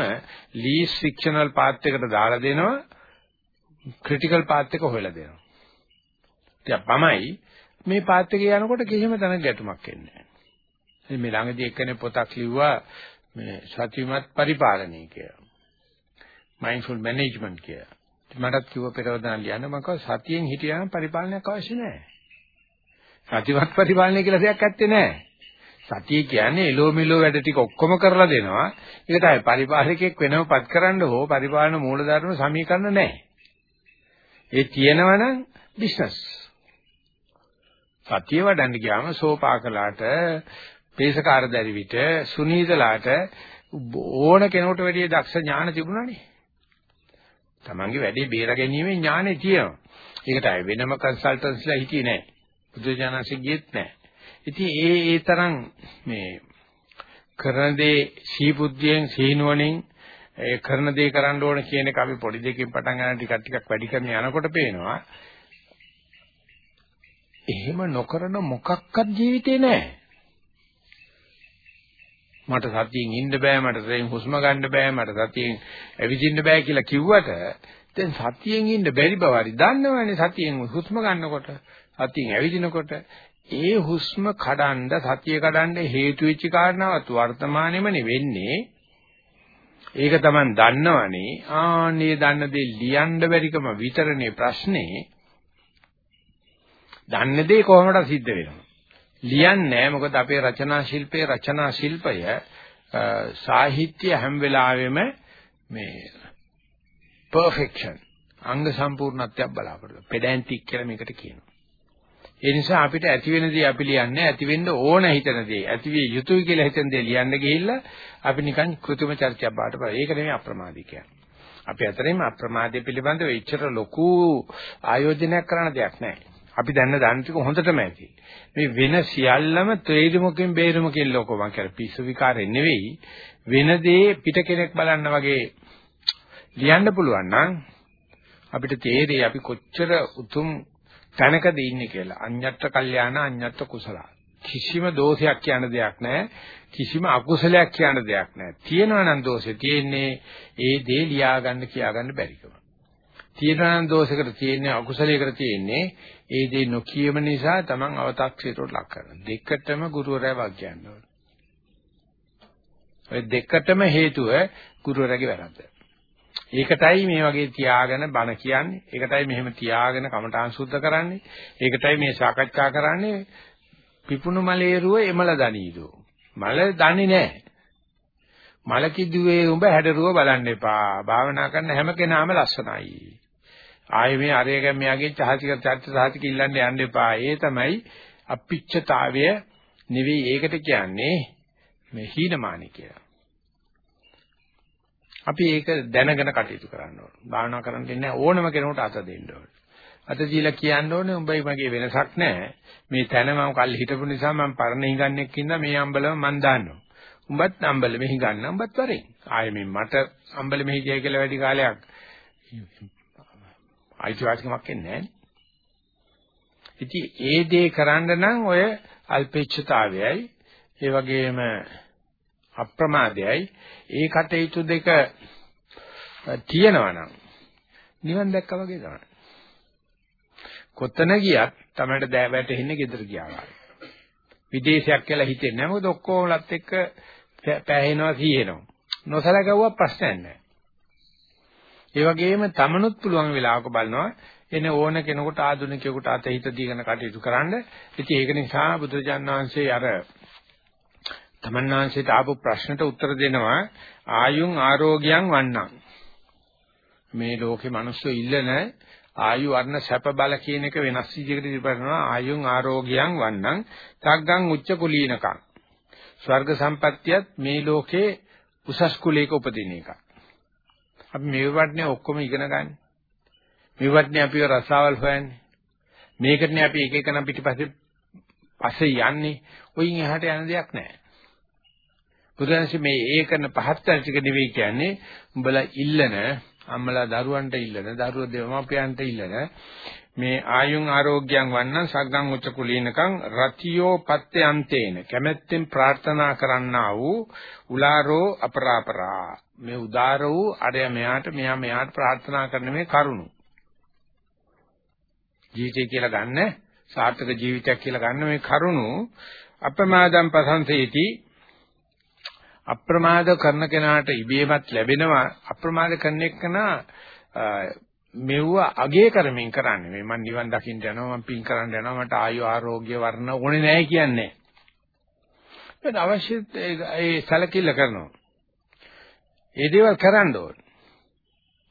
ලීස් ෆික්ෂනල් පාත් එකට දාලා දෙනවා ක්‍රිටිකල් පාත් එක හොයලා දෙනවා. ඉතින් පමයි මේ පාත් එකේ යනකොට කිසිම තැනක ගැටුමක් එන්නේ නැහැ. මේ ළඟදී එක්කෙනෙක් පොතක් ලිව්වා මේ සතියමත් පරිපාලනය කියලා. මයින්ඩ්ෆුල් මැනේජ්මන්ට් කියලා. මටත් කිව්ව පෙරවදා ලියන්න මම කිව්වා සතියෙන් හිටියනම් පරිපාලනයක් අවශ්‍ය නැහැ. සතිවත් පරිපාලනය කියලා දෙයක් ඇත්තේ නැහැ. සතිය කියන්නේ එලෝ මෙලෝ වැඩ ටික ඔක්කොම කරලා දෙනවා. ඒක තමයි පරිපාලකෙක් වෙනවපත් කරන්න හෝ පරිපාලන මූලධර්ම සමීකරණ නැහැ. ඒ තියෙනවනම් බිස්නස්. සතිය වඩන්න ගියාම සෝපාකලාට, පේසකාර දැරිවිට, සුනීතලාට ඕන කෙනෙකුට වැඩිය දක්ෂ ඥාන තිබුණානේ. Tamange වැඩේ බේර ගැනීමේ ඥානෙ තියෙනවා. ඒකට වෙනම කන්සල්ටන්ස්ලා හිටියේ නැහැ. බුදුජානසෙ ගියෙත් නැහැ. ඉතින් ඒ ඒ තරම් මේ කරන දේ සීබුද්ධියෙන් සීනුවණින් ඒ කරන දේ කරන්න ඕන කියන එක අපි පොඩි දෙකකින් පටන් ගන්න ටිකක් ටිකක් වැඩි කරන යනකොට පේනවා. එහෙම නොකරන මොකක්වත් ජීවිතේ නැහැ. මට සතියෙන් ඉන්න බෑ මට සතියෙන් හුස්ම ගන්න බෑ මට සතියෙන් ඇවිදින්න බෑ කියලා කිව්වට දැන් සතියෙන් ඉන්න බැරි බව හරි දන්නවනේ සතියෙන් හුස්ම ගන්නකොට සතියෙන් ඇවිදිනකොට. ඒ හුස්ම කඩන්න සතිය කඩන්න හේතු වෙච්ච කාරණාවත් වර්තමානෙමනේ වෙන්නේ. ඒක Taman දන්නවනේ. ආන්නේ දන්න දේ ලියන්න බැරිකම විතරනේ ප්‍රශ්නේ. දන්න දේ කොහොමද සිද්ධ වෙනවා. ලියන්නේ මොකද අපේ රචනා ශිල්පයේ රචනා ශිල්පය සාහිත්‍ය හැම වෙලාවෙම මේ perfection අංග සම්පූර්ණත්වයක් බලාපොරොත්තු. pedantic කියලා මේකට කියනවා. ඒ නිසා අපිට ඇති වෙන දේ අපි ලියන්නේ ඇති වෙන්න ඕන හිතන දේ. ඇති විය යුතුයි කියලා හිතන දේ ලියන්න ගිහිල්ලා අපි නිකන් කෘත්‍රිම චර්චයක් බාට පා. ඒක නෙමෙයි අප්‍රමාදී කියන්නේ. අපි අතරින්ම අප්‍රමාදයේ පිළිබඳව එච්චර ලොකු ආයෝජනයක් කරන දෙයක් නැහැ. අපි දැන්න දන්න ටික හොඳටම ඇති. මේ වෙන සියල්ලම ත්‍රිවිධමුකෙන් බේරුමකින් ලෝකෝ මං කියන පිස්සු විකාරේ නෙවෙයි වෙන දේ පිට කෙනෙක් බලන්න වගේ ලියන්න පුළුවන් නම් අපිට තේරෙයි අපි කොච්චර උතුම් තැනකද ඉන්නේ කියලා. අඤ්ඤත්ත කල්යාණ අඤ්ඤත්ත කුසල. කිසිම දෝෂයක් කියන දෙයක් නැහැ. කිසිම අකුසලයක් කියන දෙයක් නැහැ. තියෙනවා නම් දෝෂේ තියෙන්නේ ඒ දේ ලියා ගන්න කියා ගන්න බැරිකම. තියෙනවා නම් දෝෂයකට තියෙන්නේ අකුසලයකට තියෙන්නේ ඒ දේ නොකියම නිසා Taman අව탁සීරට ලක් කරන. දෙකටම ගුරුවරයා වක් කියනවා. ඔය දෙකටම හේතුව ගුරුවරයාගේ වැරද්ද. ඒකටයි මේ වගේ තියාගෙන බණ කියන්නේ. ඒකටයි මෙහෙම තියාගෙන කමඨාන් සුද්ධ කරන්නේ. ඒකටයි මේ සාකච්ඡා කරන්නේ. පිපුණු මලේරුව එමල දනීදෝ. මල දන්නේ නැහැ. මල කිදුවේ උඹ හැඩරුව බලන්න එපා. භාවනා කරන හැම කෙනාම ලස්සනයි. ආයේ මේ අරයගෙන් මෙයාගේ චහතික චර්ච සාතික ඉල්ලන්න යන්න එපා. ඒ තමයි අපිච්චතාවය නෙවෙයි ඒකට කියන්නේ මේ හීනමානි කියලා. අපි ඒක දැනගෙන කටයුතු කරන්න ඕන. භාවනා කරන්න ඉන්නේ ඕනම කෙනෙකුට අත දෙන්න ඕන. අත දීලා කියන්න ඕනේ උඹයි මගේ වෙනසක් නැහැ. මේ තැන මම කල් හිටපු නිසා මම පරණ හිඟන්නේක් ඉඳලා මේ අම්බලම මන් දාන්නවා. උඹත් අම්බල මෙහි ගන්න උඹත් වරෙන්. ආයේ මේ මට අම්බල මෙහි ගියයි කියලා වැඩි කාලයක් අයිතිවාසිකමක් එන්නේ නැහැ. ඉතින් ඒ දේ කරන්න නම් ඔය අල්පේච්ඡතාවයයි ඒ වගේම අප්‍රමාදයයි ඒ කටයුතු දෙක තියෙනවා නම් නිවන් දැක්කා වගේ තමයි. කොතන ගියත් තමයි දැ වැටෙන්නේ gedara ගියා වගේ. විදේශයක් කියලා හිතෙන්නේ නැහැ. මොකද ඔක්කොමලත් එක්ක පෑහෙනවා සීහෙනවා. නොසලකවුවා ප්‍රශ්නයක් නැහැ. ඒ වගේම තමනුත් පුළුවන් වෙලාවක බලනවා එන ඕන කෙනෙකුට ආධුනිකයෙකුට අත හිත දීගෙන කටයුතු කරන්න. ඉතින් ඒක නිසා බුදුරජාණන් වහන්සේ අර තමන් වහන්සේට ආපු ප්‍රශ්නට උත්තර දෙනවා ආයුං ආරෝග්‍යං වන්නම්. මේ ලෝකේ මිනිස්සු ඉල්ලන ආයු වර්ණ සැප බල කියන එක වෙනස් විදිහකට ඉදිරිපත් කරනවා ආයුං ආරෝග්‍යං වන්නම් තග්ගං උච්ච කුලීනකං ස්වර්ග සම්පත්තියත් මේ ලෝකේ උසස් කුලයක උපදින එක. අපි මේ වටනේ ඔක්කොම ඉගෙන ගන්න. මේ වටනේ අපිව රසාවල් හොයන්නේ. මේකටනේ අපි එක එකන පිටිපස්සේ පස්සේ යන්නේ. ඔයින් එහාට යන දෙයක් නැහැ. බුදුන්සේ මේ ඒකන පහත් ටික නෙවෙයි කියන්නේ උඹලා ඉල්ලන අම්මලා දරුවන්ට ඉල්ලන දරුවෝ දෙවමපියන්ට ඉල්ලන මේ ආයුන් ආරෝග්‍යයන් වන්නන් සග්ගං උච්ච කුලීනකං රතියෝ පත්‍යන්තේන. කැමැත්තෙන් ප්‍රාර්ථනා කරන්නා වූ උලාරෝ අපරාපරා. මේ උදාර වූ අරය මෙයාට මෙයා මෙයාට ප්‍රාර්ථනා කරන මේ කරුණු. ජීවිතය කියලා ගන්න සාර්ථක ජීවිතයක් කියලා ගන්න මේ කරුණු. අප්‍රමාදම් ප්‍රසංසේති අප්‍රමාද කරන කෙනාට ඉබේමත් ලැබෙනවා. අප්‍රමාද කරන එකනා මෙව්ව අගේ කරමින් කරන්නේ. මේ මං නිවන් දකින්න යනවා මං පින් කරන්න යනවා මට ආයු ආරෝග්‍ය වර්ණ ඕනේ නැහැ කියන්නේ. ඒක අවශ්‍ය ඒ සැලකිල්ල කරනවා. ඒ දේවල් කරන්න ඕන.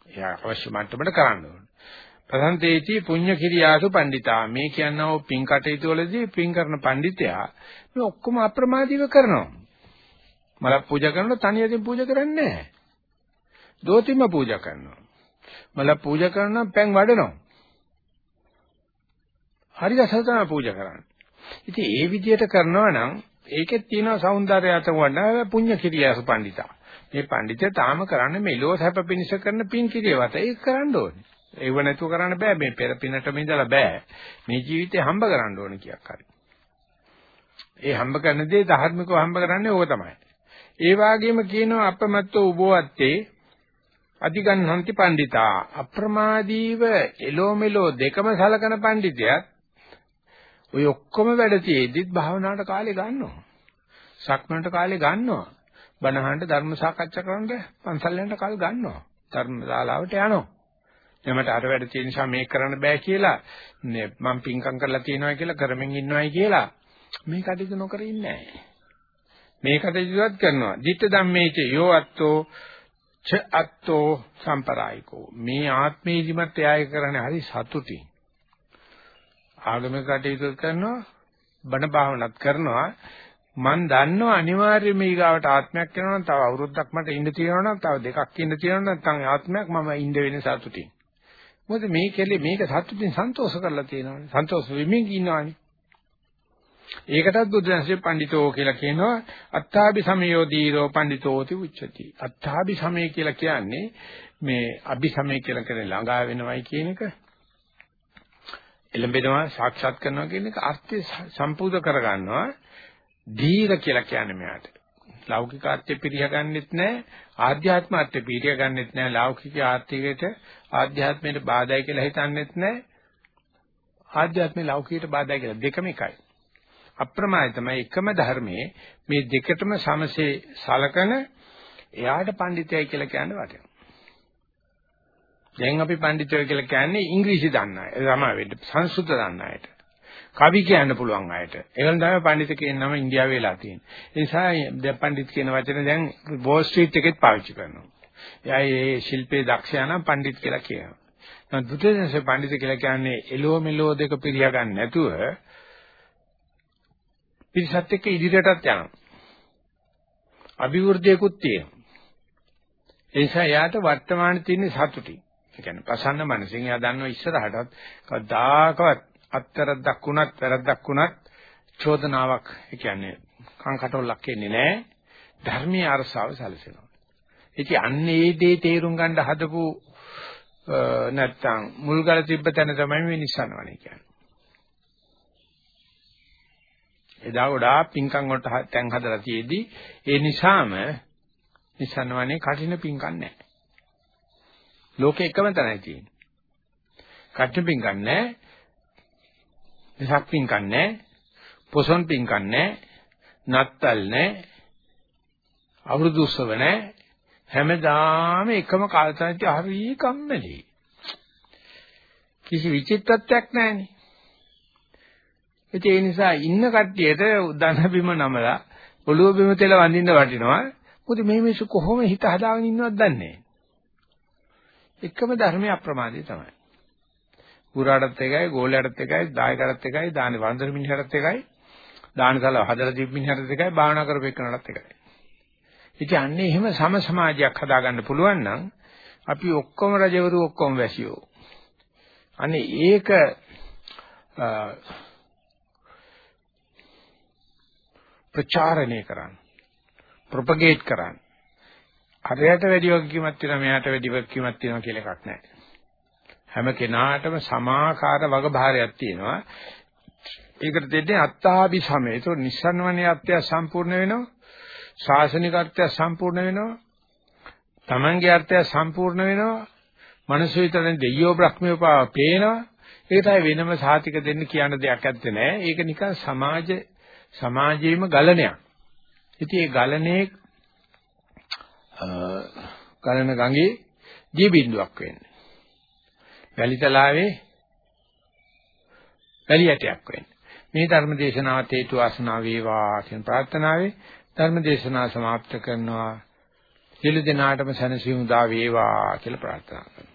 එයා අවශ්‍ය මට්ටමට කරන්න ඕන. ප්‍රසන්තේති පුඤ්ඤ කිරියාසු පණ්ඩිතා. මේ කියනවා පින් කටයුතු වලදී පින් කරන පණ්ඩිතයා. මේ ඔක්කොම අප්‍රමාදීව කරනවා. මලක් පූජා කරනකොට තනියෙන් පූජා කරන්නේ නැහැ. දෝතිම පූජා කරනවා. මලක් පූජා කරනවා පෑන් වඩනවා. හරි දසතන පූජා කරන්නේ. ඉතින් ඒ විදිහට කරනවා නම් ඒකෙත් තියෙනවා సౌందර්ය අත වඩා පුණ්‍ය කිරියාස පඬිතා. මේ පඬිතය තාම කරන්නේ මේ ලෝක සැප පිණිස කරන පින් කිරියවත. ඒක කරන්න ඕනේ. ඒව නැතුව කරන්න බෑ මේ පෙර පිනට මිදලා බෑ. මේ ජීවිතේ හම්බ කරන්න ඕනේ කියක් හරි. ඒ හම්බ කරන දේ ධර්මිකව හම්බ කරන්නේ ඕක තමයි. ඒ වාගේම කියනවා අපමත්තෝ උබෝවත්තේ අධිගන්හන්ති පණ්ඩිතා අප්‍රමාදීව එලෝමෙලෝ දෙකම සලකන පණ්ඩිතයත් ඔය ඔක්කොම වැඩ තියේදිත් භාවනාවට කාලේ ගන්නවා. සක්මනට කාලේ ගන්නවා. බණහන්ට ධර්ම සාකච්ඡා කරන්න පන්සල් යනට කාලේ ගන්නවා. ධර්ම ශාලාවට යනවා. එමට අර වැඩ තියෙන නිසා මේක කරන්න බෑ කියලා මම පින්කම් කරලා තියෙනවා කියලා කරමින් ඉන්නවයි කියලා මේ කටයුතු නොකර ඉන්නේ නැහැ. මේකට ඉදිරියට කරනවා. ditta ධම්මේච යෝ අත්තෝ ච අත්තෝ සම්පරායිකෝ. මේ ආත්මීදිමත් එයාය කරන්නේ හරි සතුටින්. ආගමික කටයුතු කරනවා, බණ භාවනාත් කරනවා. මන් දන්නවා අනිවාර්යයෙන් මේ ඊගාවට ආත්මයක් වෙනවා නම් තව අවුරුද්දක් මට ඉන්න තියෙනවා නම් තව දෙකක් ඉන්න තියෙනවා නම් නැත්නම් ආත්මයක් මම ඉන්න වෙන සතුටින්. මොකද මේ කෙලේ මේක සතුටින් සන්තෝෂ කරලා තියෙනවානේ. සන්තෝෂ වෙමින් ඉන්නවානේ. ඒකටත් බුදුන්සේ පඬිතෝ කියලා කියනවා අත්තාබි සමයෝ දීරෝ පඬිතෝති උච්චති. අත්තාබි සමය කියලා කියන්නේ මේ අභි සමය කියලා කියන්නේ ළඟා වෙනවයි කියන එක. එළඹෙනවා සාක්ෂාත් කරනවා කියන එක අර්ථය සම්පූර්ණ කරගන්නවා. දීර කියලා කියන්නේ මෙයාට. ලෞකික අර්ථය පිළිහ ගන්නෙත් නැහැ ආධ්‍යාත්ම අර්ථය පිළිහ ගන්නෙත් නැහැ ලෞකික ආර්ථිකයට ආධ්‍යාත්මයට බාධායි කියලා හිතන්නෙත් නැහැ ආධ්‍යාත්මේ ලෞකිකයට බාධායි කියලා දෙකම එකයි අප්‍රමාය තමයි එකම ධර්මයේ මේ දෙකටම සමසේ සලකන එයාට පඬිතයයි කියලා කියන්නේ වටිනවා. දැන් අපි පඬිතයෝ කියලා කියන්නේ ඉංග්‍රීසි දන්න අය. ළමා වෙන්න සංස්කෘත දන්න අයට. කවි කියන්න පුළුවන් අයට. ඒගොල්ලන් තමයි පඬිත කියන නම ඉන්දියාවේ වෙලා තියෙන්නේ. ඒ නිසා දැන් පඬිත් කියන වචනේ දැන් වෝල් ස්ට්‍රීට් එකෙත් පාවිච්චි කරනවා. එයා ඒ ශිල්පේ දක්ෂයා නම් පඬිත් කියලා කියනවා. නමුත් බුදුදහමේ පඬිත කියලා කියන්නේ එලෝ මෙලෝ දෙක පිළිය ගන්න නැතුව පිරිසත් එක්ක ඉදිරියටත් යනවා. අභිවෘද්ධියකුත් තියෙනවා. ඒ නිසා යාට වර්තමානයේ තියෙන සතුටි. ඒ කියන්නේ ප්‍රසන්න මනසින් එයා දන්නවා ඉස්සරහටත් කවදාකවත් අත්තරක් වුණත් වැරද්දක් වුණත් චෝදනාවක් ඒ කියන්නේ කංකටොල්ලක් එන්නේ නැහැ. ධර්මීය අරසාව සැලසෙනවා. ඉතින් අන්න ඒ දේ තේරුම් ගන්න හදපු නැත්තම් මුල්ගල තිබ්බ තැන තමයි මේ නිස්සනවනේ කියන්නේ. එදා ගොඩාක් පින්කම් වලට තැන් හදලා තියේදී ඒ නිසාම නිසනවනේ කටින පින්කම් නැහැ. ලෝකේ එකම තැනයි තියෙන්නේ. කටින පින්කම් නැහැ. විසක් පින්කම් නැහැ. පොසොන් පින්කම් නැහැ. නත්තල් නැහැ. අවුරුදු උත්සව නැහැ. හැමදාම එකම කාලසටහනට හරි කම්මැලි. කිසි විචිත්තත්වයක් නැහැනේ. ඒ නිසා ඉන්න කට්ටියට උදන බිම නමලා ඔළුව බිම තෙල වඳින්න වටිනවා. මොකද මේ මිනිස්සු කොහොම හිත හදාගෙන ඉන්නවද දන්නේ නැහැ. එකම ධර්මයේ අප්‍රමාදී තමයි. පුරාටත් එකයි, ගෝලයටත් එකයි, දායකටත් එකයි, දාන වන්දන මිනිහටත් එකයි, දානසල හදලා තිබ්බ මිනිහටත් එකයි, භාවනා කරපෙන්නටත් එකයි. ඉතින් අන්නේ එහෙම සම සමාජයක් හදාගන්න පුළුවන් නම් අපි ඔක්කොම රජවරු ඔක්කොම වැසියෝ. අනේ ඒක ප්‍රචාරණය කරන්න. ප්‍රොපගේට් කරන්න. අරයට වැඩි වගකීමක් තියෙනවා මෙයාට වැඩි වගකීමක් තියෙනවා කියලා එකක් නැහැ. හැම කෙනාටම සමාකාර වගභාරයක් තියෙනවා. ඒකට දෙන්නේ අත්තාභි සමය. ඒක නිස්සන්නවනේ අත්‍ය සම්පූර්ණ වෙනවා. ශාසනික අර්ථය සම්පූර්ණ වෙනවා. Tamange අර්ථය සම්පූර්ණ වෙනවා. මනස විතරෙන් දෙයියෝ බ්‍රහ්මියෝ පාව පේනවා. ඒක තමයි වෙනම සාතික දෙන්න කියන දෙයක් ඇත්තේ නෑ. ඒක නිකන් සමාජ සමාජයේම ගලණයක්. ඉතින් ඒ ගලණේ ගලන ගඟේ දී බිඳුවක් වෙන්නේ. වැලිතලාවේ වැලි ඇටයක් වෙන්නේ. මේ ධර්ම දේශනාවත් හේතු ආසනාව වේවා කියන ප්‍රාර්ථනාවේ ධර්ම දේශනාව સમાપ્ત කරනවා. සියලු දෙනාටම සැනසීම උදා වේවා කියලා ප්‍රාර්ථනා කරනවා.